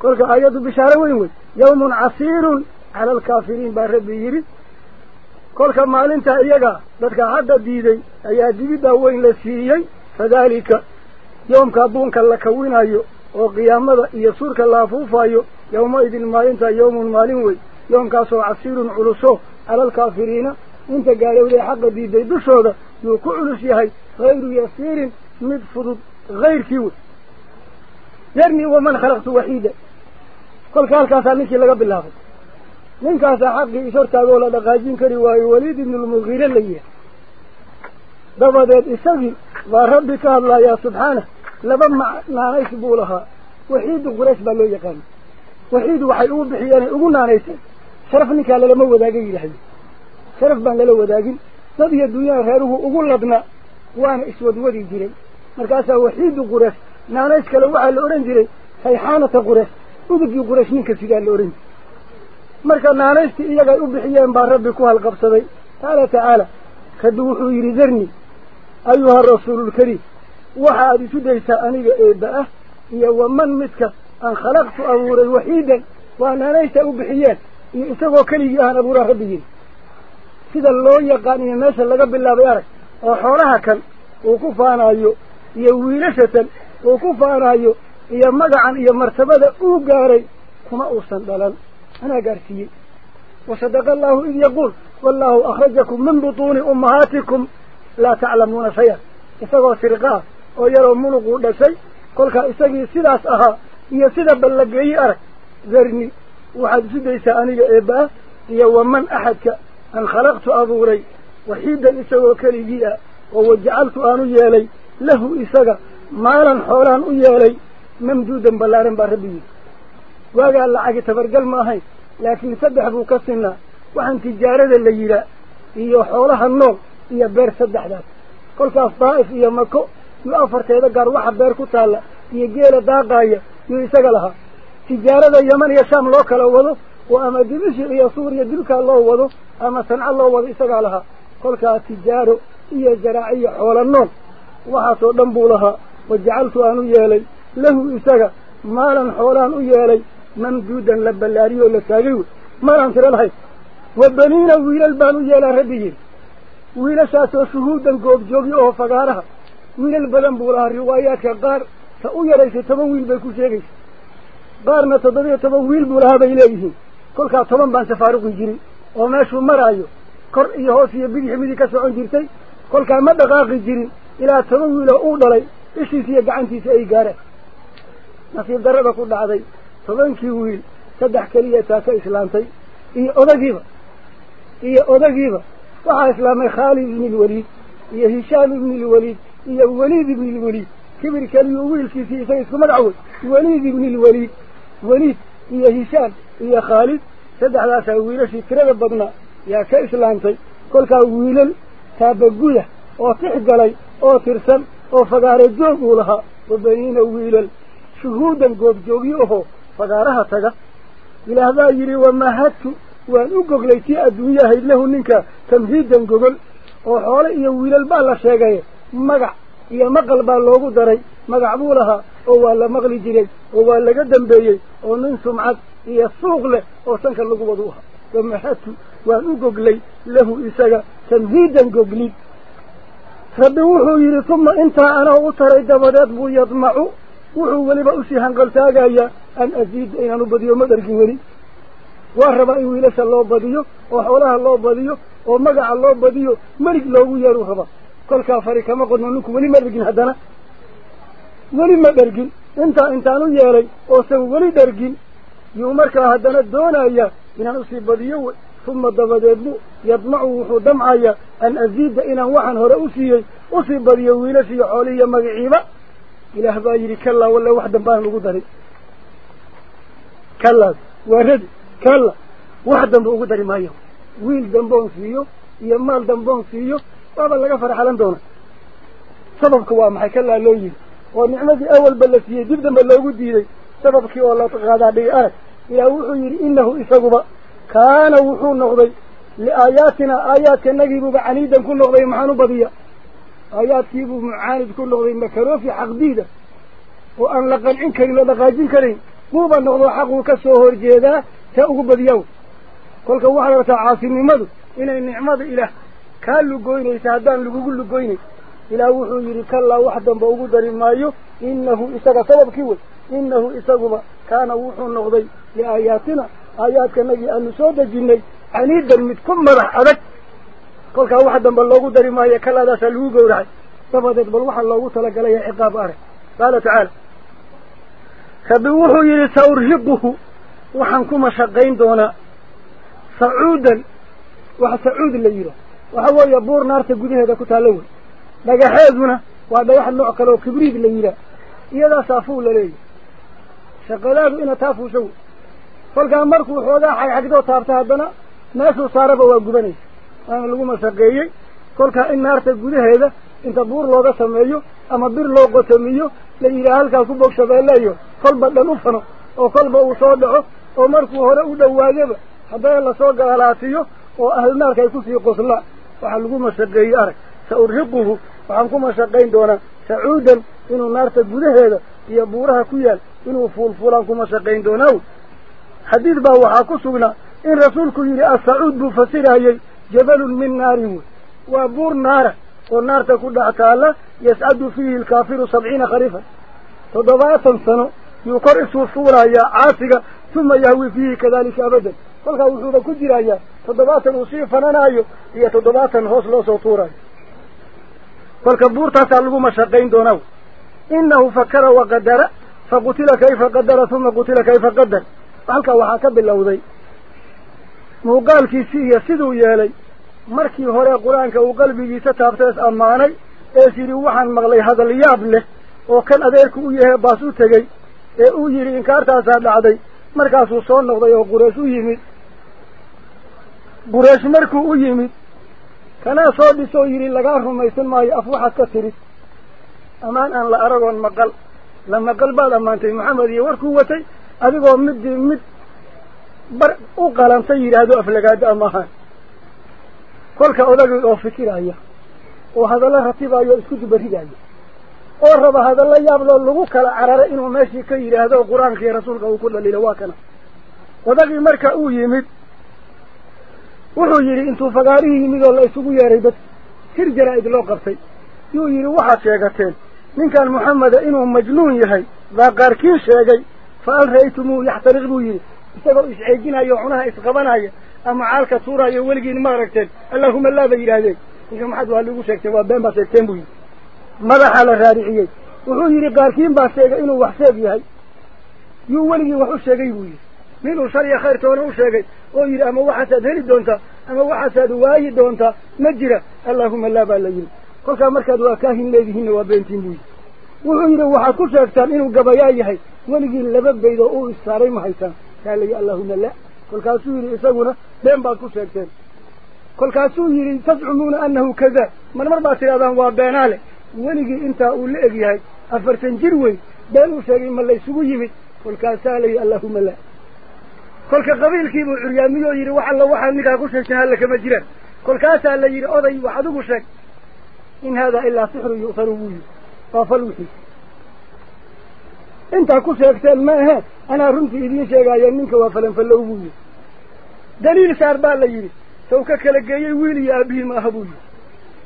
kolka ayaddu bishaaro weyn wey yawmun casiirun cala alkaafiriin baa rabbi yidhi kolka maalinta iyaga dadka hadda diiday ayaa dibiddaa weyn la siiyey fadaalika yoomka buunka la kawinayo oo qiyaamada iyo suurka la afuufayo yawmaidin maalinta yawmun maalin wey yoomkaasoo casiirun culuso cala alkaafiriina انت قالوا لي حق دي دي دشودا يوكعلس يهي غير يسير مدفضد غير كيوي يرني ومن خلقت وحيدة كل قال كاسا نيكي لقب الله. من كاسا حق يشورتا قولا دقاجين كريواي وليد من المغير اللي هي دابا ديت استغي وربك الله يا سبحانه لبما ما نيسبو بولها. وحيد قريش بلو يقان وحيد وحيقول بحيانه أقول نانيسه شرف نيكا للموه داقي لحيه ladna waana iswadwadi jiray markaasaa waxiidu quraysh naanays kale waxaa la odhan jiray sayxaanata quraysh udugii quraysh ninka sidaa la odhan jiray marka naanaystii iyagay u bixiyeen baa rabbi ku halqabsaday qaala tacaala rabbi wuxuu yidhi darni ayuha rasuululkariim waxa aad isu daysaa aniga eebba ah iyo waman midka aan khalaqtu abuuray waxiidan waa naanaysta u bixiyeen iyo isagoo keligii ahaan abuuraa rabbi yidhi kan uu ku faanaayo iyo wiilashatan uu ku faanaayo iyo magacan iyo martabada uu gaaray kuma uusan dhalan anaa gaarsiiyey wasadaqa allahu id yaquul wallahu akhrajakum min butuuni ummahaatikum laa taclamuuna shay-an isagoo sirqa ah oo yaroo munuquu dhashay kolkaa isagii sidaas ahaa iyo sida ballageeyi arag darni waxaad isu daysaa aniga eebba ah iyo waman axadka isagoo keligii ah oo wajacaltu aan u yeelay lahu isaga maalan xoolaan u yeelay mamduudan ballaaran baa rabbi yidhi waagaa lacagi tabargal ma ahayn laakiin saddex buu ka sinaa waxaan tijaarada la yidhaa iyo xoolaha nool iyo beer saddexdaas kolkaas daa'if iyo mako iyo afarteeda gaar waxa beer ku taalla iyo shaam loo kala oo ama dimishik iyo suuriya dilkaa loo wado ama sanco loo wado isagaa lahaa kolkaa tijaaro iyo zaraac iyo xoola nool waxaasoo dhan buu lahaa wajacaltu aan u yeelay lahu isaga maalan xoolaan u yeelay mamduudan la ballaariyoo la taagay wey maalaan tiro lahayn wa baniina wiilal baan u yeelaa rabbi yidhi wiilashaasoo shuhuudan goobjoogyo oo fagaaraha wiilal badan buu lahaa riwaayaadka qaar كل كا طبعا بان سفارق جيري وما شو مرايو كر إيه هو في بدي حمدي كسر عندي كل كا ما دقاق جيري إلى تروي إلى أود علي إيش في جانتي سأي جاره نصير درب كل عادي طبعا كيويل تدح كلية تاسع إسلامتي هي أودا جيبا هي أودا جيبا وها إسلام خالد من الوليد إيه هشام من الوليد إيه وليد من الوليد كبر كلي ويل كيسي سيسكم العود وليد من الوليد وليد إيه هشام yaa ka islaamtay kolkaa wiilal taabaguda oo tix galay oo tirsan oo fagaare joog uu lahaa wa baniina wiilal shuhuudan goobjoogyo ahoo fagaaraha taga ilaah baa yidhi wamahadtu waan u goglay tii adduunye ahayd lahu ninka tamhiidan gogol oo xoole iyo wiilal baa la sheegay magac iyo maqal baa loogu daray magac buu lahaa oo waa la maqli jiray oo waa laga dambeeyey oo nin sumcad waan u goglay lahu isaga tamhiidan goglid rabbi wuxuu yidhi tuma intaa anaa u taray dabadeed buu yadmacu wuxuu weliba usii hanqaltaagayaa an aziida inaan u badiyo ma dhargin weli waa rabaa in wiilasha loo badiyo oo xoolaha loo badiyo oo magaca loo badiyo melig loogu yeeruu rabaa kolkaa fari kama qodno ninku weli ma dhargin haddana weli ma dhargin intaa intaan u yeelay oosan weli dhargin waxaan hore u siiyey usii badiyo wiilashiiyo xoolihi iyo magaciiba ilaah baa yidhi kallaa walla wax dambaan lagu darin kallaas waa radi kalla wax dambe ugu dari maayo wiil damboon siiyo iyo maal damboon siiyo waaba laga farxalan doona sababka waa maxay kallaa loo yidhi oo nicmadii awalba la siiyey dib dambe loogu diiday sababkii oo la qaadaa dhigi arag إلى وحير إنه إسقبا كان وحور نغضي لآياتنا آيات النجيب بعنيدا كل نغضي معان بضيا آيات كيب معاند كل نغضي مكروف حق ديدا وأن لقل إن كريم لقاجين كريم موبا نغضو حقه كسوهر جيدا تأقب بضياو كل كوحر عاصم مدو إن النعمة إله كان لقوين إسعدان لقوين لقوين إلى وحير كلا وحدا بأقود رمايو إنه إسقى سبب كيوه إنه إسقما كان وح النغضي لآياتنا. آيات كما جاء النسود الجني عنيدا متكم مرح أذك قل كان وحدا باللغو داري ما يكلا داس الهوغ ورعي. ففدت بالوحا اللغو تلقى لي عقاب آره قال تعالى فبوحو يلي سأرهبه. وحنكم شقين دونا. سعودا. وح سعود الليلة وحوا يبور نار تقوديها دا كتالون. لقى حيزنا وعدا يحل نوع كلاو كبريد الليلة إيا دا صافو لليلة wey kolkaa markuu xoogaa xagxagdoo taabta haddana meeshuu saaraba waa gubanaysa waana lagu mashaqeeyey kolkaa in naarta gudaheeda inta buur looga sameeyo ama bir loo qotomiyo la yidhaha halkaa ku bog shabeelleeyo kolba dhan u fano oo kolba uu soo dhaco oo markuu hore u dhowaadaba haddana lasoo galaalaatiyo oo ahlu naarka ay kusii qoslaan waxaa lagu mashaqeeyey arag sa urhiquhu waxaan ku mashaqayn doonaa sacuudan inuu naarta gudaheeda iyo buuraha ku yaal إنه فول فلان كما شقين دونه حديث باو حاكسونا إن رسولك يري أسعود بفسيره جبل من ناره وبور ناره والنار تقول لعطاء الله يسعد فيه الكافر سبعين خريفا فضباطا سنو يقرص فولا يا عاسقة ثم يهوي فيه كذلك أبدا. فلقى وزوبة كجرا يا فضباطا وصيفا نايو هي تضباطا غسل وصورا فالكبور تسعى لكم شقين دونه إنه فكر وقدر bilowday muuqaalkiisii iyo siduu yeelay markii hore qur-aanka uu qalbigiisa taabtay is ammaanay ees yidhi waxaan maqlay hadal yaab leh oo kan adeerku u yahay baas u tegey ee uu yidhi inkaartaasaa dhacday markaasuu soo noqday oo qureesh u yimid qureesh markuu u yimid kanaa soo dhisoo yidhi lagaa rumaysan maayo af waxaad ka tidhi ammaan aan la aragoon maqal la maqal baad ammaantay. Maxamed iyo warkuu watay adigoo middii mid bar u qalantay yidhaahdo aflagaado ama ahaan. Kolka odagay oo fikiraya oo hadallo ratibaayo isku dubaridaayo oo raba hadallo yaabloo lagu kala carara inuu meeshii ka yidhaahdo qur'aanka iyo rasuulka uu ku dhalilo waa kana. Odagii marka uu yimid wuxuu yidhi intuu fagaarihii yimid oo la isugu yeeray dad sir jaraa-id loo qabtay. Yuu yidhi waxaad sheegateen buu yidhi isagoo isceejinaya o cunaha isqabanaya ama caalka tuurayo weligiin ma aragteen allaahuma laa bay yidhaahdeen ninka maxaad waa ligu sheegteen waa been baa sheegteen buu yidhi madaxaa la raariciyey wuxuu yidhi qaarkiin baa sheegay inuu wax sheeg yahay yuu weligii wax u sheegay buu yidhi ninuu shariya khayr toona u sheegay oo yidhi ama waxaasaad heli doontaa ama waxaasaad waayi doontaa ma jira allaahuma laa baa la yidhi kolkaa markaad waa kaahin leedihiinna waa beentiin buu yidhi wuxuu yidhi waxaad ku sheegtaan inuu gabayaa yahay weligii laba bayd oo uu issaaray ma haytaan kaa layi allaahuma la kolkaasuu yidhi isaguna been baad ku sheegteen kolkaasuu yidhi tascumuuna annahu kadaa mar mar baad tidhahdaan waa beenaale weligii intaa uu la eg yahay afartan jir weyn been uu sheegay ma laysugu yimid kolkaasaa layihi allaahuma la kolka qabiilkiibuu curyaamiyoo yidhi wax alla waxaad ninkaa ku sheegteen halla kama jiraan kolkaasaa la yidhi oday wax adigu sheeg in haadaa ilaa sixru yu'taru buu yidhi waa fal wixii intaa ku sheegteen ma ahe anaa runtii idiin sheegaayo ninka waa falanfallow buu yidhi daliil saar baa la yidhi saw ka kala geeyey wiil iyo aabihii ma aha buu yidhi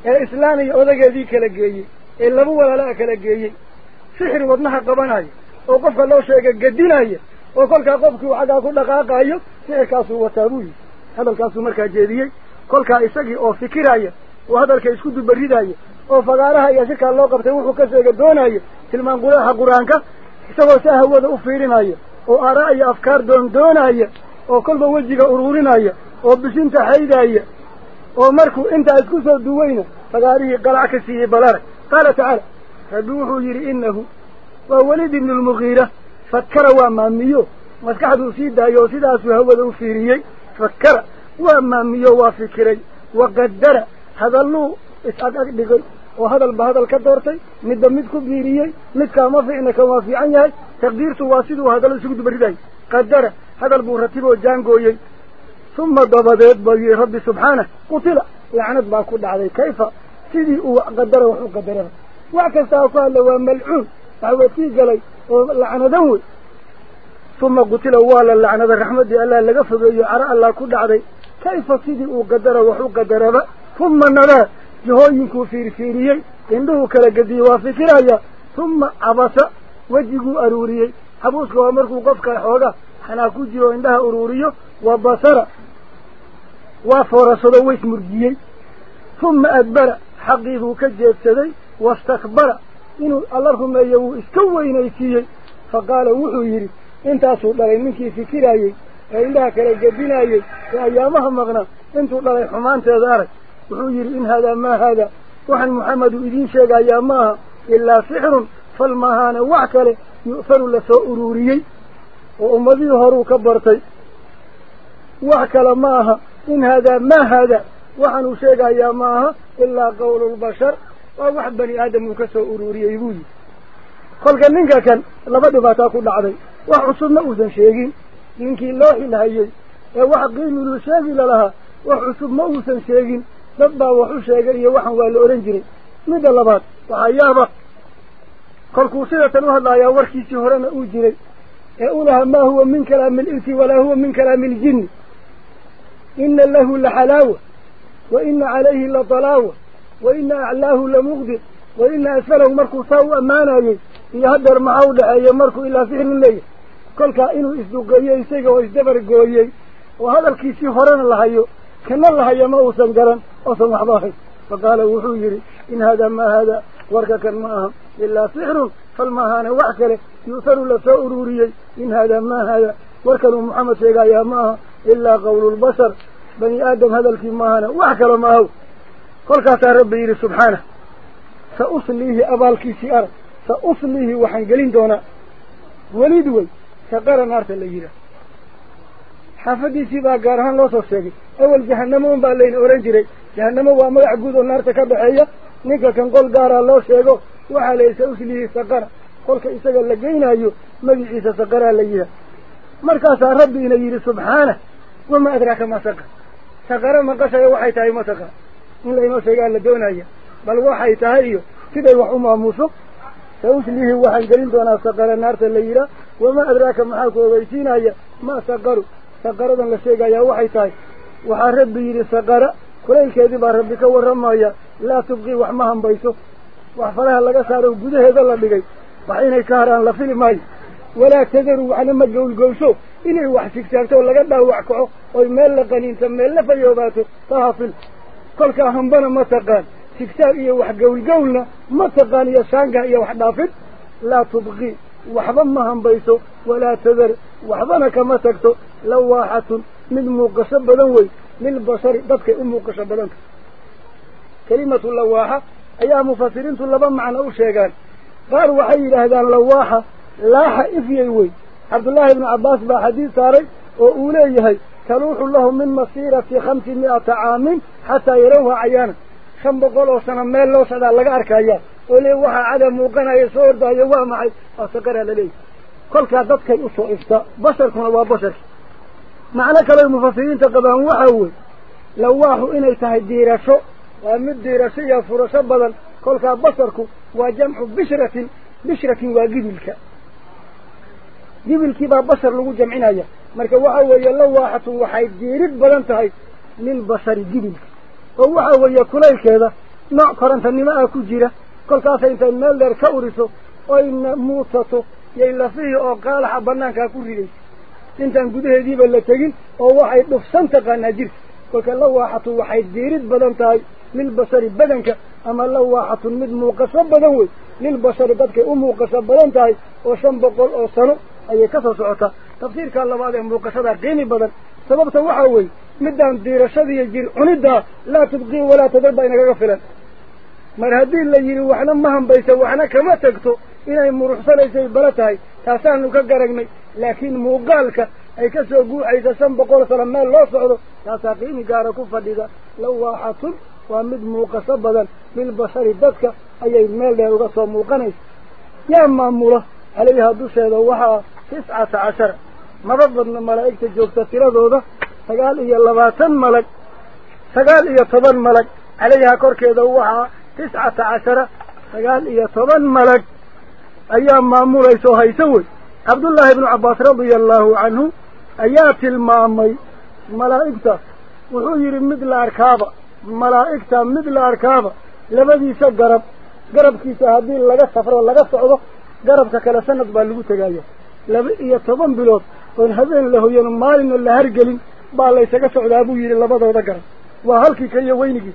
ee islaan iyo odageedii kala geeyey ee laba walaalaa kala geeyey sixir wadnaha qabanaya oo qofka loo sheega gedinaya oo وهذا الكي يسكد البريد هاي وفقارها يسكى الله قبطة وحكا سيقدون هاي تلمان قولها قرآنك. سوى ساهو وذا أفيرين هاي وآرائي أفكار دون دون هاي وكل بوجهك أرغورين هاي وبسين تحيد هاي ومركو إنت اسكسا دوين فقاريه قلعك سيه بلار. قال تعالى فدوحو يري إنه وولد ابن المغيرة. فكر واماميو وامانيو مسكحدو سيدا يو سيدا سوى هو ذا أفيريي. فكر واماميو وافكري وقدر هذا اللو إسعادك بغي وهذا البهذا الكدورتي ندمدك بيريي لك ما في إنك ما في. عنيه تقدير تواسده هذا السجد بريدي قدر هذا البورتيب والجانجوي ثم ضبضت بي رب سبحانه. قتل. لعنت ما كل عليه. كيف؟ سيدي هو وحق وحو قدره. وعكستها قال له ملعون. فهو تيج لي لعنة دول ثم قتل أولا لعنة الرحمة الله لقفه يعرأ الله كل عليه. كيف سيدي وقدر وحق وحو قدره؟ Wejiguu aruuriyey xabuuska waa markuu qofka xooga xanaa ku jiro indhaha uruuriyo wa basara waa foorasado ways murjiyey uma adbara xaqii buu ka jeedsaday wastakbara inuu alla rumeeyo wuu iska weynaysiiyey fa qaala wuxuu yidhi intaasuu dhalay ninkii fikirayey ee indhaha kala gedinayey ee ayaamaha maqnaa intuu dhalay xumaanteeda arag وحجر إن هذا ما هذا؟ وحن محمد إذين شاقا يا ماها إلا سحر فالمهان وعكله يؤثر لسوء أروريي وأمضي هارو كبرتي. وعكله ماها إن هذا ما هذا؟ وحن شاقا يا ماها إلا قول البشر. ووحد بني آدم كسا أروريي بوي كان منك كان لبدا باتاكو لعضي وحصنا أوزن شاقين إنك الله إلهي وحقين لشاقين لها. وحصب موسى شاقين labaad waxaa yaaba kolkuu sidatan u hadlaayaa warkiisii horena uu jiray ee u lahaa maa huwa min kalaami alinsi walaa huwa min kalaami aljinni ina lahu laxalaawa wa ina calayhi latalaawa wa ina aclaahu lamuqdir wa ina asfalahu markuu saa u ammaanayey iyo haddeer maxaa u dhexeeya markuu ilaa sixrin leeyahay kolkaa inuu isduqeeyo isaga oo isdabar gooyey oo hadalkiisii horena lahayo كان الله يما وسن قرن وسن أحضاري فقال وحجري إن هذا ما هذا وركك ماهم إلا سحر فالمهان وعكره يسر لسأروري إن هذا ما هذا. وركن محمد سيقى يا ماهم إلا قول البشر بني آدم هذا الكي ماهان وعكر ماهو قل كاتا ربي سبحانه. سأصليه أبالكي سيار سأصليه وحنقلين دونا. وليدوي شقر نار الليجرة xaafadiisii baa gaar ahaan loo soo sheegay. Awel jahanamo un baa layna ohan jiray. Jahanamo waa magac guud oo naarta ka dhexeeya ninka kan qol gaaraa loo sheego waxaa la yidhi sa usliihi saqara. Kolka isaga la geynayo magiciisa saqaraa la yihaa markaasaa rabbiina yidhi subxaanah wamaa adraaka ma saqar saqara maqashayo waxay tahay ma taqaan in laynoo sheegaa la doonaya. Bal waxay tahay iyo siday wax u maamuuso? Sa usliihi waxaan gelin doonaa saqara naarta la yidhaah wamaa adraaka maxaa ku ogeysiinaya? Ma saqaru saqaradan la sheegayaa waxay tahay waxaa rabbi yidhi saqara kulaylkeedii baa rabbi ka warramaya laa tubqii wax ma hambayso. Wax faraha laga saaro gudaheeda la dhigay. Wax inay ka haraan la fili maayo. Walaa tadaru waxna ma gowlgowsho inay wax sigsaagto oo laga dhaawac kaco oy meel la qaniinto meel la fayoobaato taha fil. Kolkaa hambana ma taqaan. Sigsaag iyo wax gowlgowlna ma taqaan iyo shaanga iyo wax dhaafid. Laa tubqii tadar waxbana kama tagto lawaaxatun mid muuqasho badan wey lilbashari dadkay u muuqasho badanta kelimatu lawaaxa ayaa mufasiriintu laba macno u sheegaan qaar waxay yidhaahdaan lawaaxa laaxa ifyay wey cabdullaahi ibnu cabbaas baa xadiid saaray oo uu leeyahay taluuxu lahu min masiirati khamsi mi'ata caamin xataa yarawha cayaana shan boqol oo sano meel loo socdaa laga arkayaa ولي وها عدم موقنا يصور دا يوه معي. آه، أصغر للي. كل كادت كي أصو إفتاء بشر كنا بشر. معنى كلا المفاصلين تقبان وحاول لو واحو إني تهي شو ومد ديرشي فرشا بدل كل كاد بشر كو وجمع بشرة بشرة وقبلك. قبلك با بشر لغو جمعين هيا مالك وحاول يلو واحد وحاي ديرد بدل تهي. من بشر قبلك. ووحاول يكولي كذا. نوع قرنة مما أكو جيره muusato yay lafihii oo qaalaxa banaankaa ku ridaysa intaan gudaheediiba la tegin oo waxay dhufsan taqaanaa jirta kolka lawaaxatun waxay diirid badan tahay lilbashari badanka ama lawaaxatun mid muuqasho badan wey lilbashari dadkay u muuqasho badan tahay oo shan boqol oo sano ayay ka soo socotaa tafsiirkaa labaad ee muuqashadaa qiimi badan sababta waxaa weeye midaan diirashadiiyo jir cuniddaa laa tubqii walaa tadar baa inagaga filan mar haddii la yidhi waxna ma hambaysa waxna kama tegto inay muruxsanaysay bala tahay taasaanu ka garagnay. Laakiin muuqaalka ay ka soo guuxaysa shan boqol sano meel loo socdo taasaa qiimi gaara ku fadhida. Lawaaxatun waa mid muuqasho badan. Lilbashari dadka ayay meel dheer uga soo muuqanaysa. Yaa maamula calayha dusheeda waxaa tiscata cashara. Maba badna malaa'igta joogta tiradooda sagaal iyo labaatan malag sagaal iyo toban malag. Calayhaa korkeeda waxaa تسعة عشرة فقال إيا طبعا ملك أيام مامور ليسو هيسوي. عبد الله بن عباس رضي الله عنه أيات المامي ملائكتا وحجر مثل أركابة ملائكتا مثل أركابة. لبدي سقرب قرب في سهدين لقى السفر ولقى عضو قرب تكال سنة بلغو تقايا لبئي طبعا بلوت وانهزين له ينمارين اللي هرقلين بقى ليس قصع لابو يري اللي بضع ذكر وهلكي كي وينكي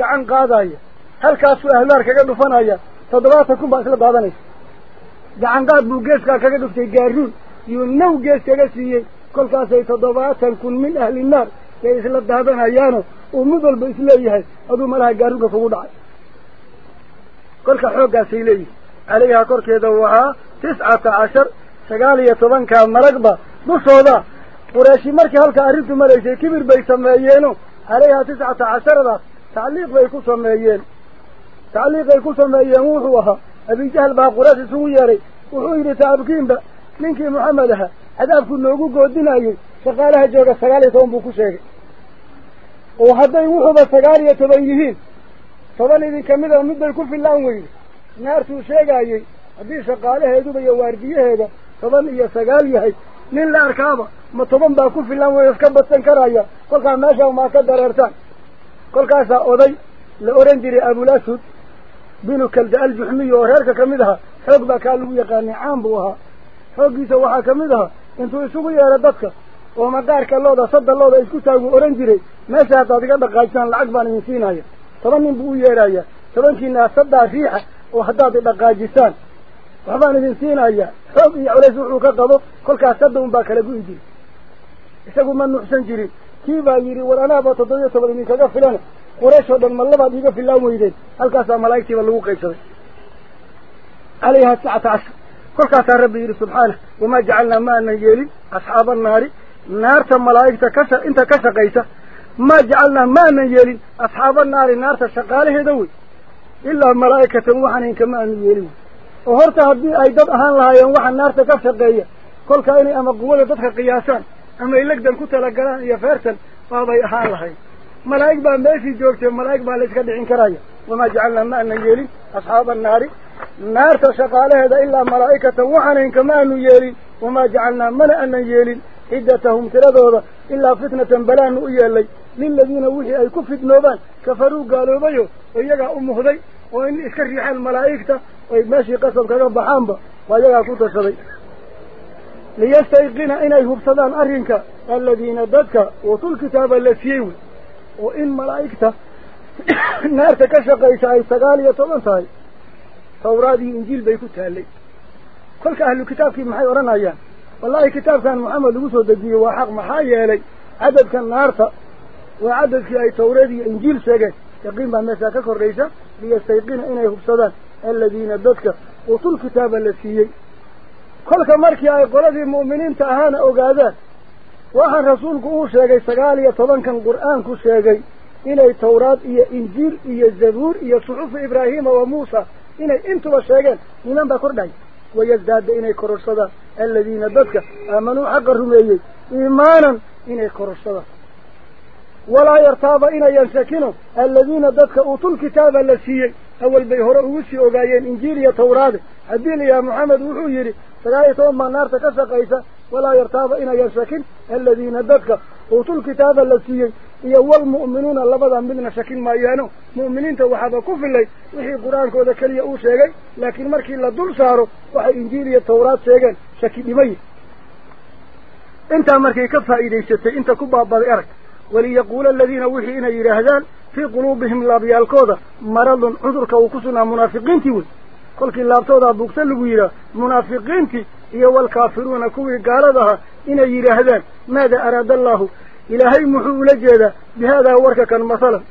gacan qaadaya halkaasuu ahlaar kaga dhufanaya toddobaatan kun baa isla daadanaysa gacan qaad buu geeskaa kaga dhuftay gaaruun yuu naw gees kaga siiyey kolkaasay toddobaatan kun min ahli naar yay isla daadanayaano uu mid walba isleeyahay aduu malaha gaaruunka kugu dhacay kolka xooggaasay leeyihin calayhaa korkeeda waxaa tiscata cashar sagaal iyo tobankaa malagba dushooda qureeshi markii halkaa arrintu maraysay kibir bay sameeyeeno calayhaa tiscata casharadaas tacliiq bay ku sameeyeen tacliiqay ku sameeyeen wuxuu ahaa abijahl baa quraysh isugu yeedhay wuxuu yidhi taabkiinba ninkii maxamed ahaa cadaabku noogu goodinayey shaqaalaha jooga sagaal iyo toban buu ku sheegay oo hadday wuxuuba sagaal iyo toban yihiin toban idin kamid a midbay ku fillaan weyde naartuu sheegaayey haddii shaqaalaheeduba iyo waardiyaheeda toban dareertaan kolkaasaa oday la oran jiray abulasud binu kalda aljuxmiy oo reerka kamid ahaa xoog baa kaa lagu yaqaanay caan buu ahaa xooggiisa waxaa kamid ahaa intuu isugu yeedho dadka oo maqaarka looda sadda looda isku taagu oran jiray meesha haddaad iga dhaqaajisaan lacag baan idin siinaya toban nin buu u yeedhaya tobankiina saddaa riixa oo haddaad idhaqaajisaan waxbaan idin siinaya xoog iyo culays wuxuu ka qabo kolkaas sadda un baa kala gu'i jiri isagu ma nuuxsan jirin kii baa yidhi war anaaba toddobiyo toban idinkaga filana quraysh oo dhan ma labaad iiga filaan weydeen halkaasaa malaa'igtiiba lagu qaybsaday calayha tiscata cashar kolkaasaa rabbi yidhi subxaanah wamaa jacalnaa ma anan yeelin asxaaba annaari naarta malaa'igta kasha inta ka shaqaysa maa jacalnaa ma anan yeelin asxaaba annaari naarta shaqaalaheeda wey ilaa malaa'ikatan waxaan kama aanu yeelin oo horta haddii ay dad ahaan lahaayeen waxa naarta ka shaqeeya kolkaa inay ama quwada dadka qiyaasaan ama ay legdan ku talagalaan iyo feertan waabay ahaan lahayn malaa'ig baa meeshii joogtay malaa'ig baa la iska dhicin karaya wamaa jacalnaa ma anan yeelin asxaaba annaari naarta shaqaalaheeda ilaa malaa'ikatan waxaanayn kama aanu yeelin wamaa jacalnaa mana anan yeelin عدتهم تردودا إلا فتنة بلان إيالي للذين وحي أي كفت نوبان كفروا قالوا بيو ويقع أمه ذي وإن إسكرح الملائكة وماشي قصب كذا بحامبا ويقع كنت شذي ليستيقن إنه بصدام أرنك الذين ددك وطو الكتاب اللسيو وإن ملائكته نار تكشق إشعي استغالية طبان صحي فورادي إنجيل بيكوتها لي كل أهل الكتاب في محايا ورانا أيان والله كتاب كان محمد وصد الدين وحق محايا لي عدد كان نارتا وعدد كي أي توريدي إنجيل ساقه يقيم بها مساكك الرئيسة ليستيقن إنه بصدام الذين ددك وطو الكتاب اللسيو كلك يا أي قلدي مؤمنين أو أقادا وحن رسول قوش يجي يا طبان كان قرآن كوش يجي إنه التوراة إيا إنجيل إيا الزبور إيا صحف إبراهيم وموسى إنه إنتو بشيغان إنان بكرناي ويزداد إنه كرشدة الذين بدك آمنوا حق إيه إيماناً إنه كرشدة ولا يرتاب إنه ينسكنوا الذين بدك أوتوا الكتاب اللسيين أول بيهرأوسي أغايين إنجيل يا توراة حديل يا محمد وحويري سجايتهم من نار تكسق إيسا ولا يرتاب إنا يشكين الذين ذكى وطول كتاب الذي يو المؤمنون اللبضان بدنا شاكين ما يانو. مؤمنين توحد كفر لي. وحي القرآن كو ذكر يأو شيئي لكن مركي إلا دول سارو. وحي إنجيل التوراة شيئي شكين بمي. انت مركي كفا إيدي ستة. انت كباب بضي أرك. وليقول الذين وحينا يرهدان في قلوبهم لا لابيالكوضة مرض عذرك وكسنا منافقين تيوز. Kuwii gaaladaha inay yidhaahdaan maada araada allaahu ilaahay muxuu ula jeedaa bihaadaa warka kan masalan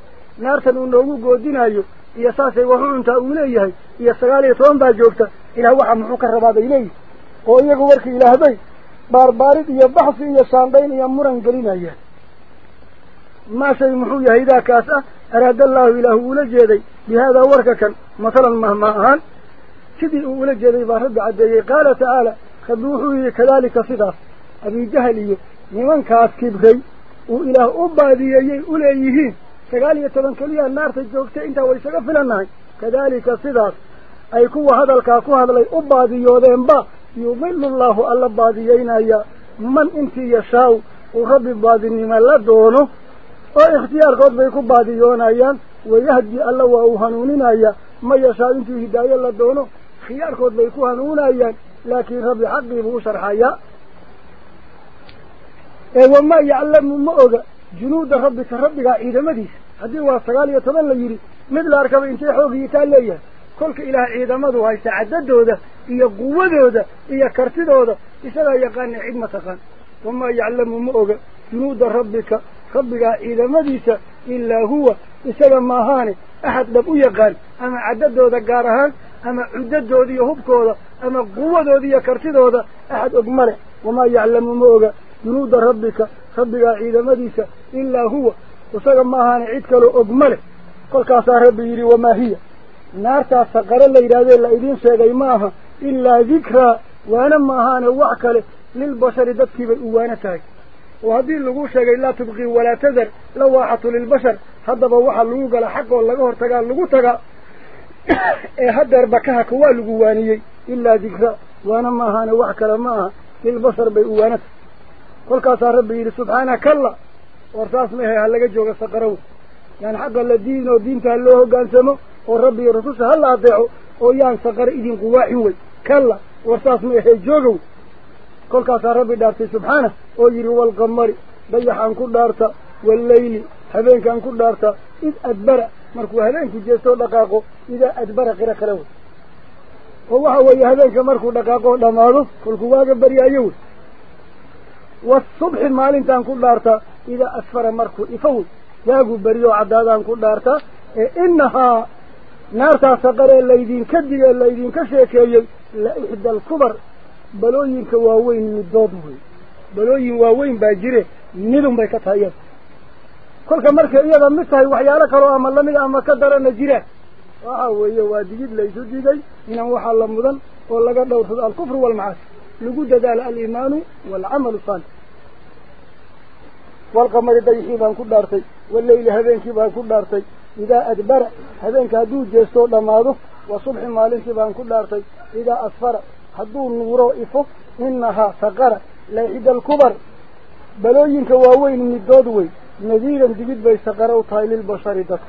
naartan uu noogu goodinayo iyo saasay waxu cuntaa uu leeyahay iyo sagaal iyo toban baa joogta ilaah waxa muxuu ka rabaa bay leeyihin oo iyagu warkii ilaahbay baarbaarid iyo baxsi iyo shaandhayn iyo muran gelinayaan maa shay muxuu yahay idaa kaas ah araada allaahu ilaahu ula jeeday bihaadaa warka kan masalan mahma ahaan كذي أولا جلي برب عدي قال تعالى خذوه كذلك صدر أبي جهلي لمن كاس كبغي وإلى أبا ذي أوليه فقال يتبنك لي النار تجوكت إنت ويسغفل النار كذلك صدر أي كو هذا الكاكو هذا لي أبا ذي يوذين با. يضل الله ألا أبا ذيين أي من إنت يشاو؟ وغب أبا ذي من لدونه واختيار قد بيكو أبا ذيون ويهدي ألا وأوهنونين أي ما يشاو إنت هداية لدونه khiyaarkood bay ku hanuunayaan laakiin rabbi xaqii buu u sharxayaa ee wamaa yaclamu ma oga junuuda rabbika rabbigaa ciidamadiisa haddii waa sagaal iyo toban la yidhi mid la arkaba intay xoogiyitaa leeyahay kolka ilaah ciidamadu haysta caddadooda iyo quwadooda iyo kartidooda isagaa yaqaana cid ma taqaan wamaa yaclamu ma oga junuuda rabbika rabbigaa ciidamadiisa ilaa huwa isaga maahaane axad dhab u yaqaan ama caddadooda gaar ahaan ama cuddadooda iyo hubkooda ama quwadooda iyo kartidooda axad og male wamaa yaclamu ma oga junuuda rabbika rabbigaa ciidamadiisa ilaa huwa isaga maahaane cid kaloo og ma leh kolkaasaa rabbi yidhi wamaa hiya naartaas saqare la yidhahdee la idiin sheegay ma aha ilaa dikraa waana maahaane wax kale lilbashari dadkiibay u waana tahay oo haddii lagu sheegay laa tubqii walaa tadar lawaaxatu lilbashar lilbashar bay u waana tahay kolkaasaa rabbi yidhi subxaana kalla war saas mahe ha laga jooga saqarow yaan xaqa la diin oo diinta ha loo hoggaansamo oo rabbi iyo rasusha ha la adeeco oo yaan saqare idinku waaxin wey kalla war saas ma ahee joogow kolkaasaa rabbi dhaartay subxaana oo yidhi walqamari dayaxaan ku dhaarta walleyli habeenkaan ku dhaarta id adbara kale wey oo waxa weeye habeenka markuu dhaqaaqoo dhammaado kolkuu waaga baryaayo wey wasubxi maalintaan ku dhaarta idaa asfara markuu ifo wey waagu beriyo caddaadaan ku dhaarta ee inahaa naartaa saqaree laydinka digee laydinka sheekeeyey la ixda alkubar balooyinka waaweyn midood wey balooyin waaweyn baa jire midun bay ka tahay iyada كل كمرك إياه مسها وحياله كروا أم الله من أم كدر النجيرة وهو يواديد ليس ديجي إن وح الله مدن ولا قد وصل الكفر والمعاص لوجود دال الإيمان والعمل الصالح والقمر دايحي بان كل دارتي والليل هذينك بان كل دارتي إذا أدبر هذينك هدو جيستو لماذا وصبح مالينك بان كل دارتي إذا أصفر هدو النور إفق إنها سقر لإذا الكبر بلوينك واوين من الدودوين نذيرا دقيد بي سقره وطايل البشر دك.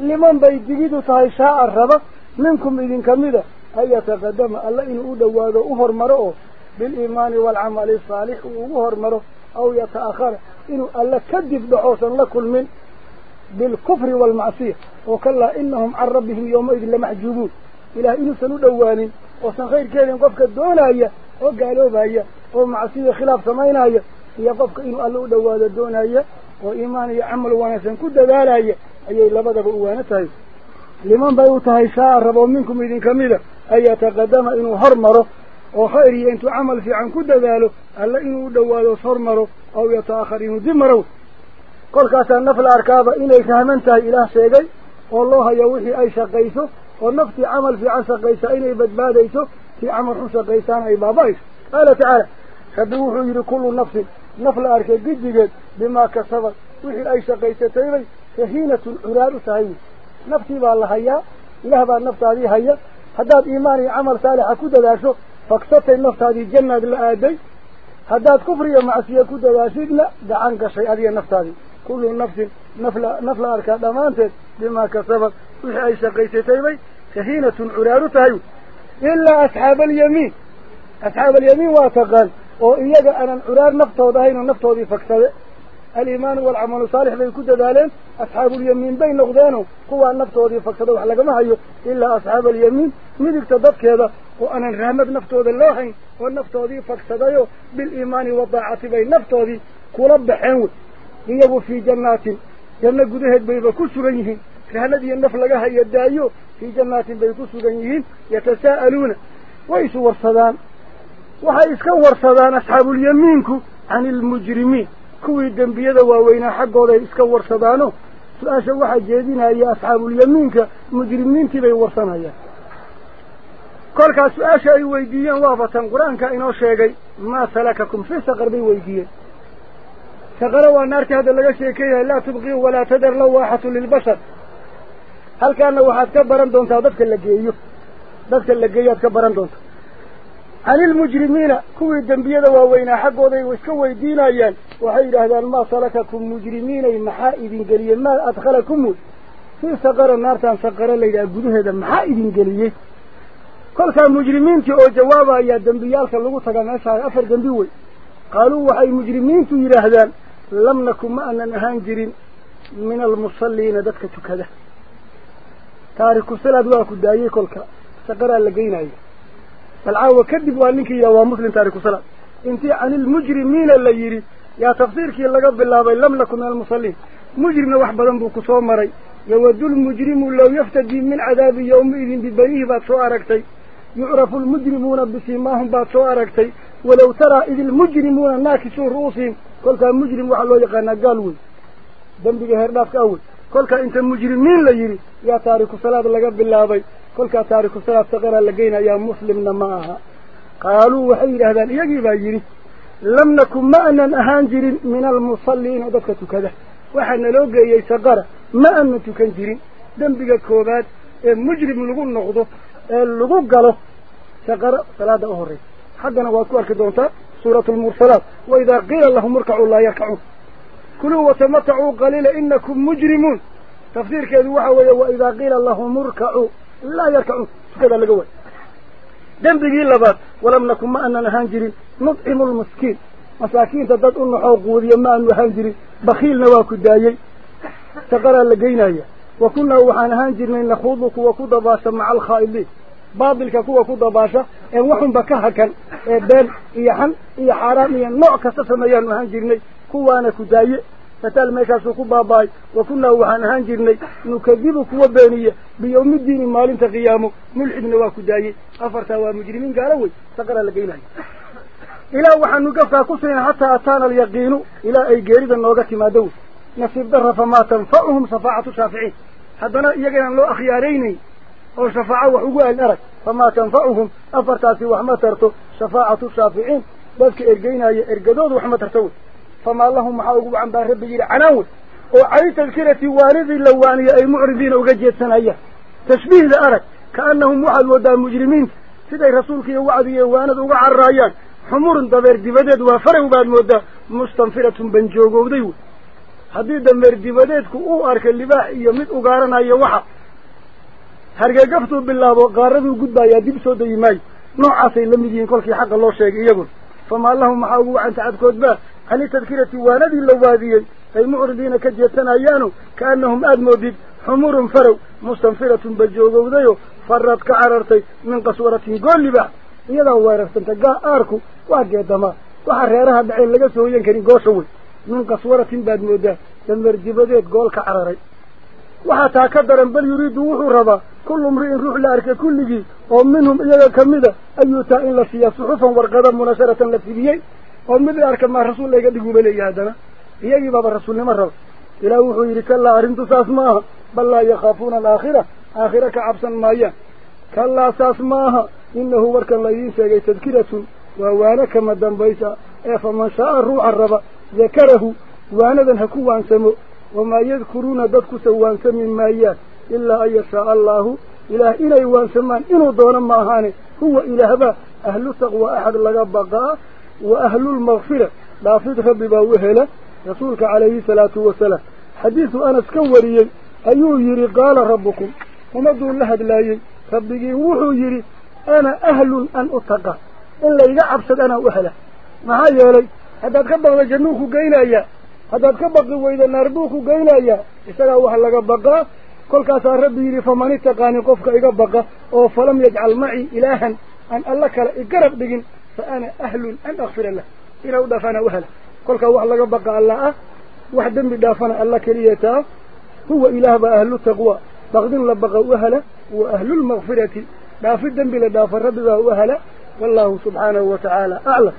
لمن بي دقيد وطايل شاء الربا منكم إذن كميدا أي تقدم ألا إن أدواد أهر مرأه بالإيمان والعمل الصالح وأهر مرأه أو يتأخر إن الله كذب دعوسا لكل من. بالكفر والمعصية. وكلا إنهم عن ربهم يومئذ لمحجوبون. إلى إن سندواني وصن خير كذين قفك هي وقالوا بها هي ومعصية خلاف سمينايا يقفك إن الله أدواد هي tahay shaa'a rabo minkum idinka mida an yataqadama inuu hormaro oo khayr iyo intuu camal fiican ku dadaalo alla inuu u dhowaado hormaro aw yata'akhar inuu dib marow kolkaasaa naf la arkaaba inay fahman tahay ilaah sheegay oo loo hayo wixii ay shaqayso oo naftii camal fiican shaqaysa inay badbaadayso tii camal xun shaqaysaana ay baaba'ayso qaala tacaala rabbi wuxuu yidhi kullu nafsin نفل أرك جدجد بما كسب وحي أي شقي تتعبي فهينة العرار تعين نفسي بالله هيا إله بأن هذه هيا. حداد إيماني عمل صالح كود شو فاكسبت النفت هذه جنة للآدي حداد كفري ومعسية كود داشو لا دا عنك شيء هذه النفت هذه. كل النفس نفل, نفل أرك دمانت بما كسب وحي أي شقي تتعبي فهينة العرار تعين إلا أصحاب اليمين. أصحاب اليمين واتقال. أو ايجا أنا العرار نفتو دهين ونفتو دي فكتده الايمان والعمل الصالح من كده دهالين اصحاب اليمين بين نغدانه قوة نفتو دي فكتده وحلق ما هيو الا اصحاب اليمين من تضب كده وأنا الرامد نفتو دي اللوحين ونفتو دي فكتده بالايمان والضاعة بين نفتو دي كلب حنود ايجو في جنات جنة قدهت بيضا كسرينه رامد ينف لقاها يدايو في جنات بيضا كسرينه يتساءلون ويسو ورصدان وحي اسكور صدان أصحاب اليمينك عن المجرمين. كوي الدنبية دواوين حقه له اسكور صدانه سؤال واحد جيدين هيا أصحاب اليمينك مجرمين كيبين ورصان هيا قولك سؤال شوحة ويديا وافة قرآن كأنه شيئي ما سلككم في سقر بي ويديا سقر وانارك هذا لغا شيئيه لا تبغي ولا تدر لو لواحة للبشر. هل كان واحد كبرن دونتا؟ دفك اللقيه دفك اللقيه كبرن دونتا. عن المجرمين كوي الدنبية وهوين حق وضي وشكوي دينايا وحي لهذا الما صلككم مجرمين محائد قليا ما أدخلكم في سقر النار تان سقر الليل أبدو هذا محائد قليا كل كان مجرمين كي جوابا يا الدنبية لكي تقال نعسى أفر دنبوي قالوا وحي مجرمين كي لهذا لم نكن ما أننا هانجر من المصلين دكتك كذا تاريخ السلاة دواء كدائي كل كان. سقر اللقين أيه فالعاوة كذب وانك يا ومسلم تاريخ صلاة انت عن المجرمين اللي يري. يا تفسيرك يا لقب الله لم نكن المصلين. مجرم وحبا ذنبك صومري يود المجرم لو يفتدي من عذاب يومئذ ببنيه بات سواركتي يعرف المجرمون بسيماهم بات سواركتي ولو ترى إذ المجرمون ناكسوا رؤوسهم. كل كان مجرم وحال ويقانا قالوا ذنبك هرناك أول كل كان انت مجرمين اللي يري. يا تاريخ صلاة لقب الله كل كتارك الثلاث تقرى لقينا يا مسلمنا معها قالوا وحي هذا يجب أجري لم نكن معنا أهانجر من المصلين ودفكة كذا وحن لو قي يسقر ما أن تكنجر دنبق كوبات. مجرم لغو النغضو اللغو قاله. سقر صلاة أهري. حقنا واكو أركضونتا سورة المرسلات. وإذا قيل الله مركع لا يركعوا كلوا وتمتعوا قليلا إنكم مجرمون. تفسير كذوحا وإذا قيل الله اركعوا. Laga waay dembigii labaad walam nakun ma anan ahaan jirin nudcimu lmiskiin masaakiinta dad u naxoo quudiya ma aanu ahaan jirin bakiilna waa ku daayey saqaraa la geynaya wa kunnaa waxaan ahaan jirnay nakhuudu kuwa ku dabaasha een waxunba ka hakan ee been iyo xan iyo xaaraam iyo nooc فتال ميشاسو كباباي وكنا وحان هانجرني نكذبك وبانية بيوم الدين المالين تقيامه نلحب نواكو داي أفر ومجرمين مجرمين سقرى لقيل هاي إلا وحان نقفى كسرين حتى أتانا ليقينوا إلا أي قريدا نوقت ما دو نصيب در فما تنفعهم صفاعة شافعين حدنا يقين لو أخياريني أو شفاعة وحقوة الأرك فما تنفعهم أفر تاسي وحما ترتو شفاعة شافعين بس كإرقينا يا إرقدود وحما ترتوه canaan wey oo cani tadkirati waanidii la waaniyo ay mucridiina uga jeedsanayaan tashbiihda arag kaanahum waxaad moodaa mujrimiinta siday rasuulka iyo wacdiga iyo waanada uga cararaayaan xumurun dameer dibadeed waa farow baad moodaa mustanfiratun banjoogowday wey haddii dameer dibadeedku uu arkay libaax iyo mid ugaaranayo waxa hargagaftuu bilaabo qaaraduu gudbaayaa dib soo dayi maayo noocaasay la mid yihiin kolkii xaqa loo sheegay iyaguna famaa lahum maxaa ugu wacanta cadkoodba cani tadkirati waanadii la waadiyey ay mucridiina ka jeesanayaanu kaanahum aada moodid xumurun farow mustanfiratun bajoogowdayo farad ka carartay min qaswaratin gool libaax iyadaa weerarsanta gaa aarku waa geedamaa waxaa reeraha dhaceen laga soo hoyan karin goosha wey min qaswaratin baad moodaa dameer dibadeed gool ka cararay waxaa taa ka daran bal yuriidu wuxuu rabaa kullu mri'in ruux la arkay kulligii oo minhum iyaga kamida leeyahay haddana iyagii baaba rasuulnimo raba ilaah wuxuu yidhi kallaa arrintu saas ma aha bal laa yakhaafuuna alaakhira aakhira ka cabsan maayaan kallaa saas ma aha inahu warkan laydiin sheegay tadkiratun waa waana kama dambaysa ee faman shaaa ruuxa raba dakarahu waanadan ha ku waansamo wamaa yadkuruuna dadkusa waansami maayaan ilaa an yashaaa allaahu ilaah inay waansamaan inuu doono ma ahaane huwa ilaahbaa ahlu taqwa axad laga baqaa وأهل المغفرة. لا فتح بباوهلة رسولك عليه الصلاة والسلام. حديث أنا سكوري أيو يري قال ربكم. وما دون لحد لا يري ربك وحو يري. أنا أهل أن أتقى. إلا إذا عبسد أنا أهلة ما هاي يولي هذا تكبر جنوك قيلا يا. هذا تكبر وإذا نربوك قيلا يا. إسألا أهلة بقى؟ كل كاسا ربي يري فمن اتقاني قفك إقبقى أو فلم يجعل معي إلها. أن ألك إقرب بقين فأنا أهل أن أغفر له. إلا ودفن وهل كل كواح الله بقى الله أه؟ واحد من دفن الله كريتا. هو إله بأهل التقوى. بغض الله بقى وهل وأهل المغفرة. دافد بلا دافر ربها وهل والله سبحانه وتعالى أعلم.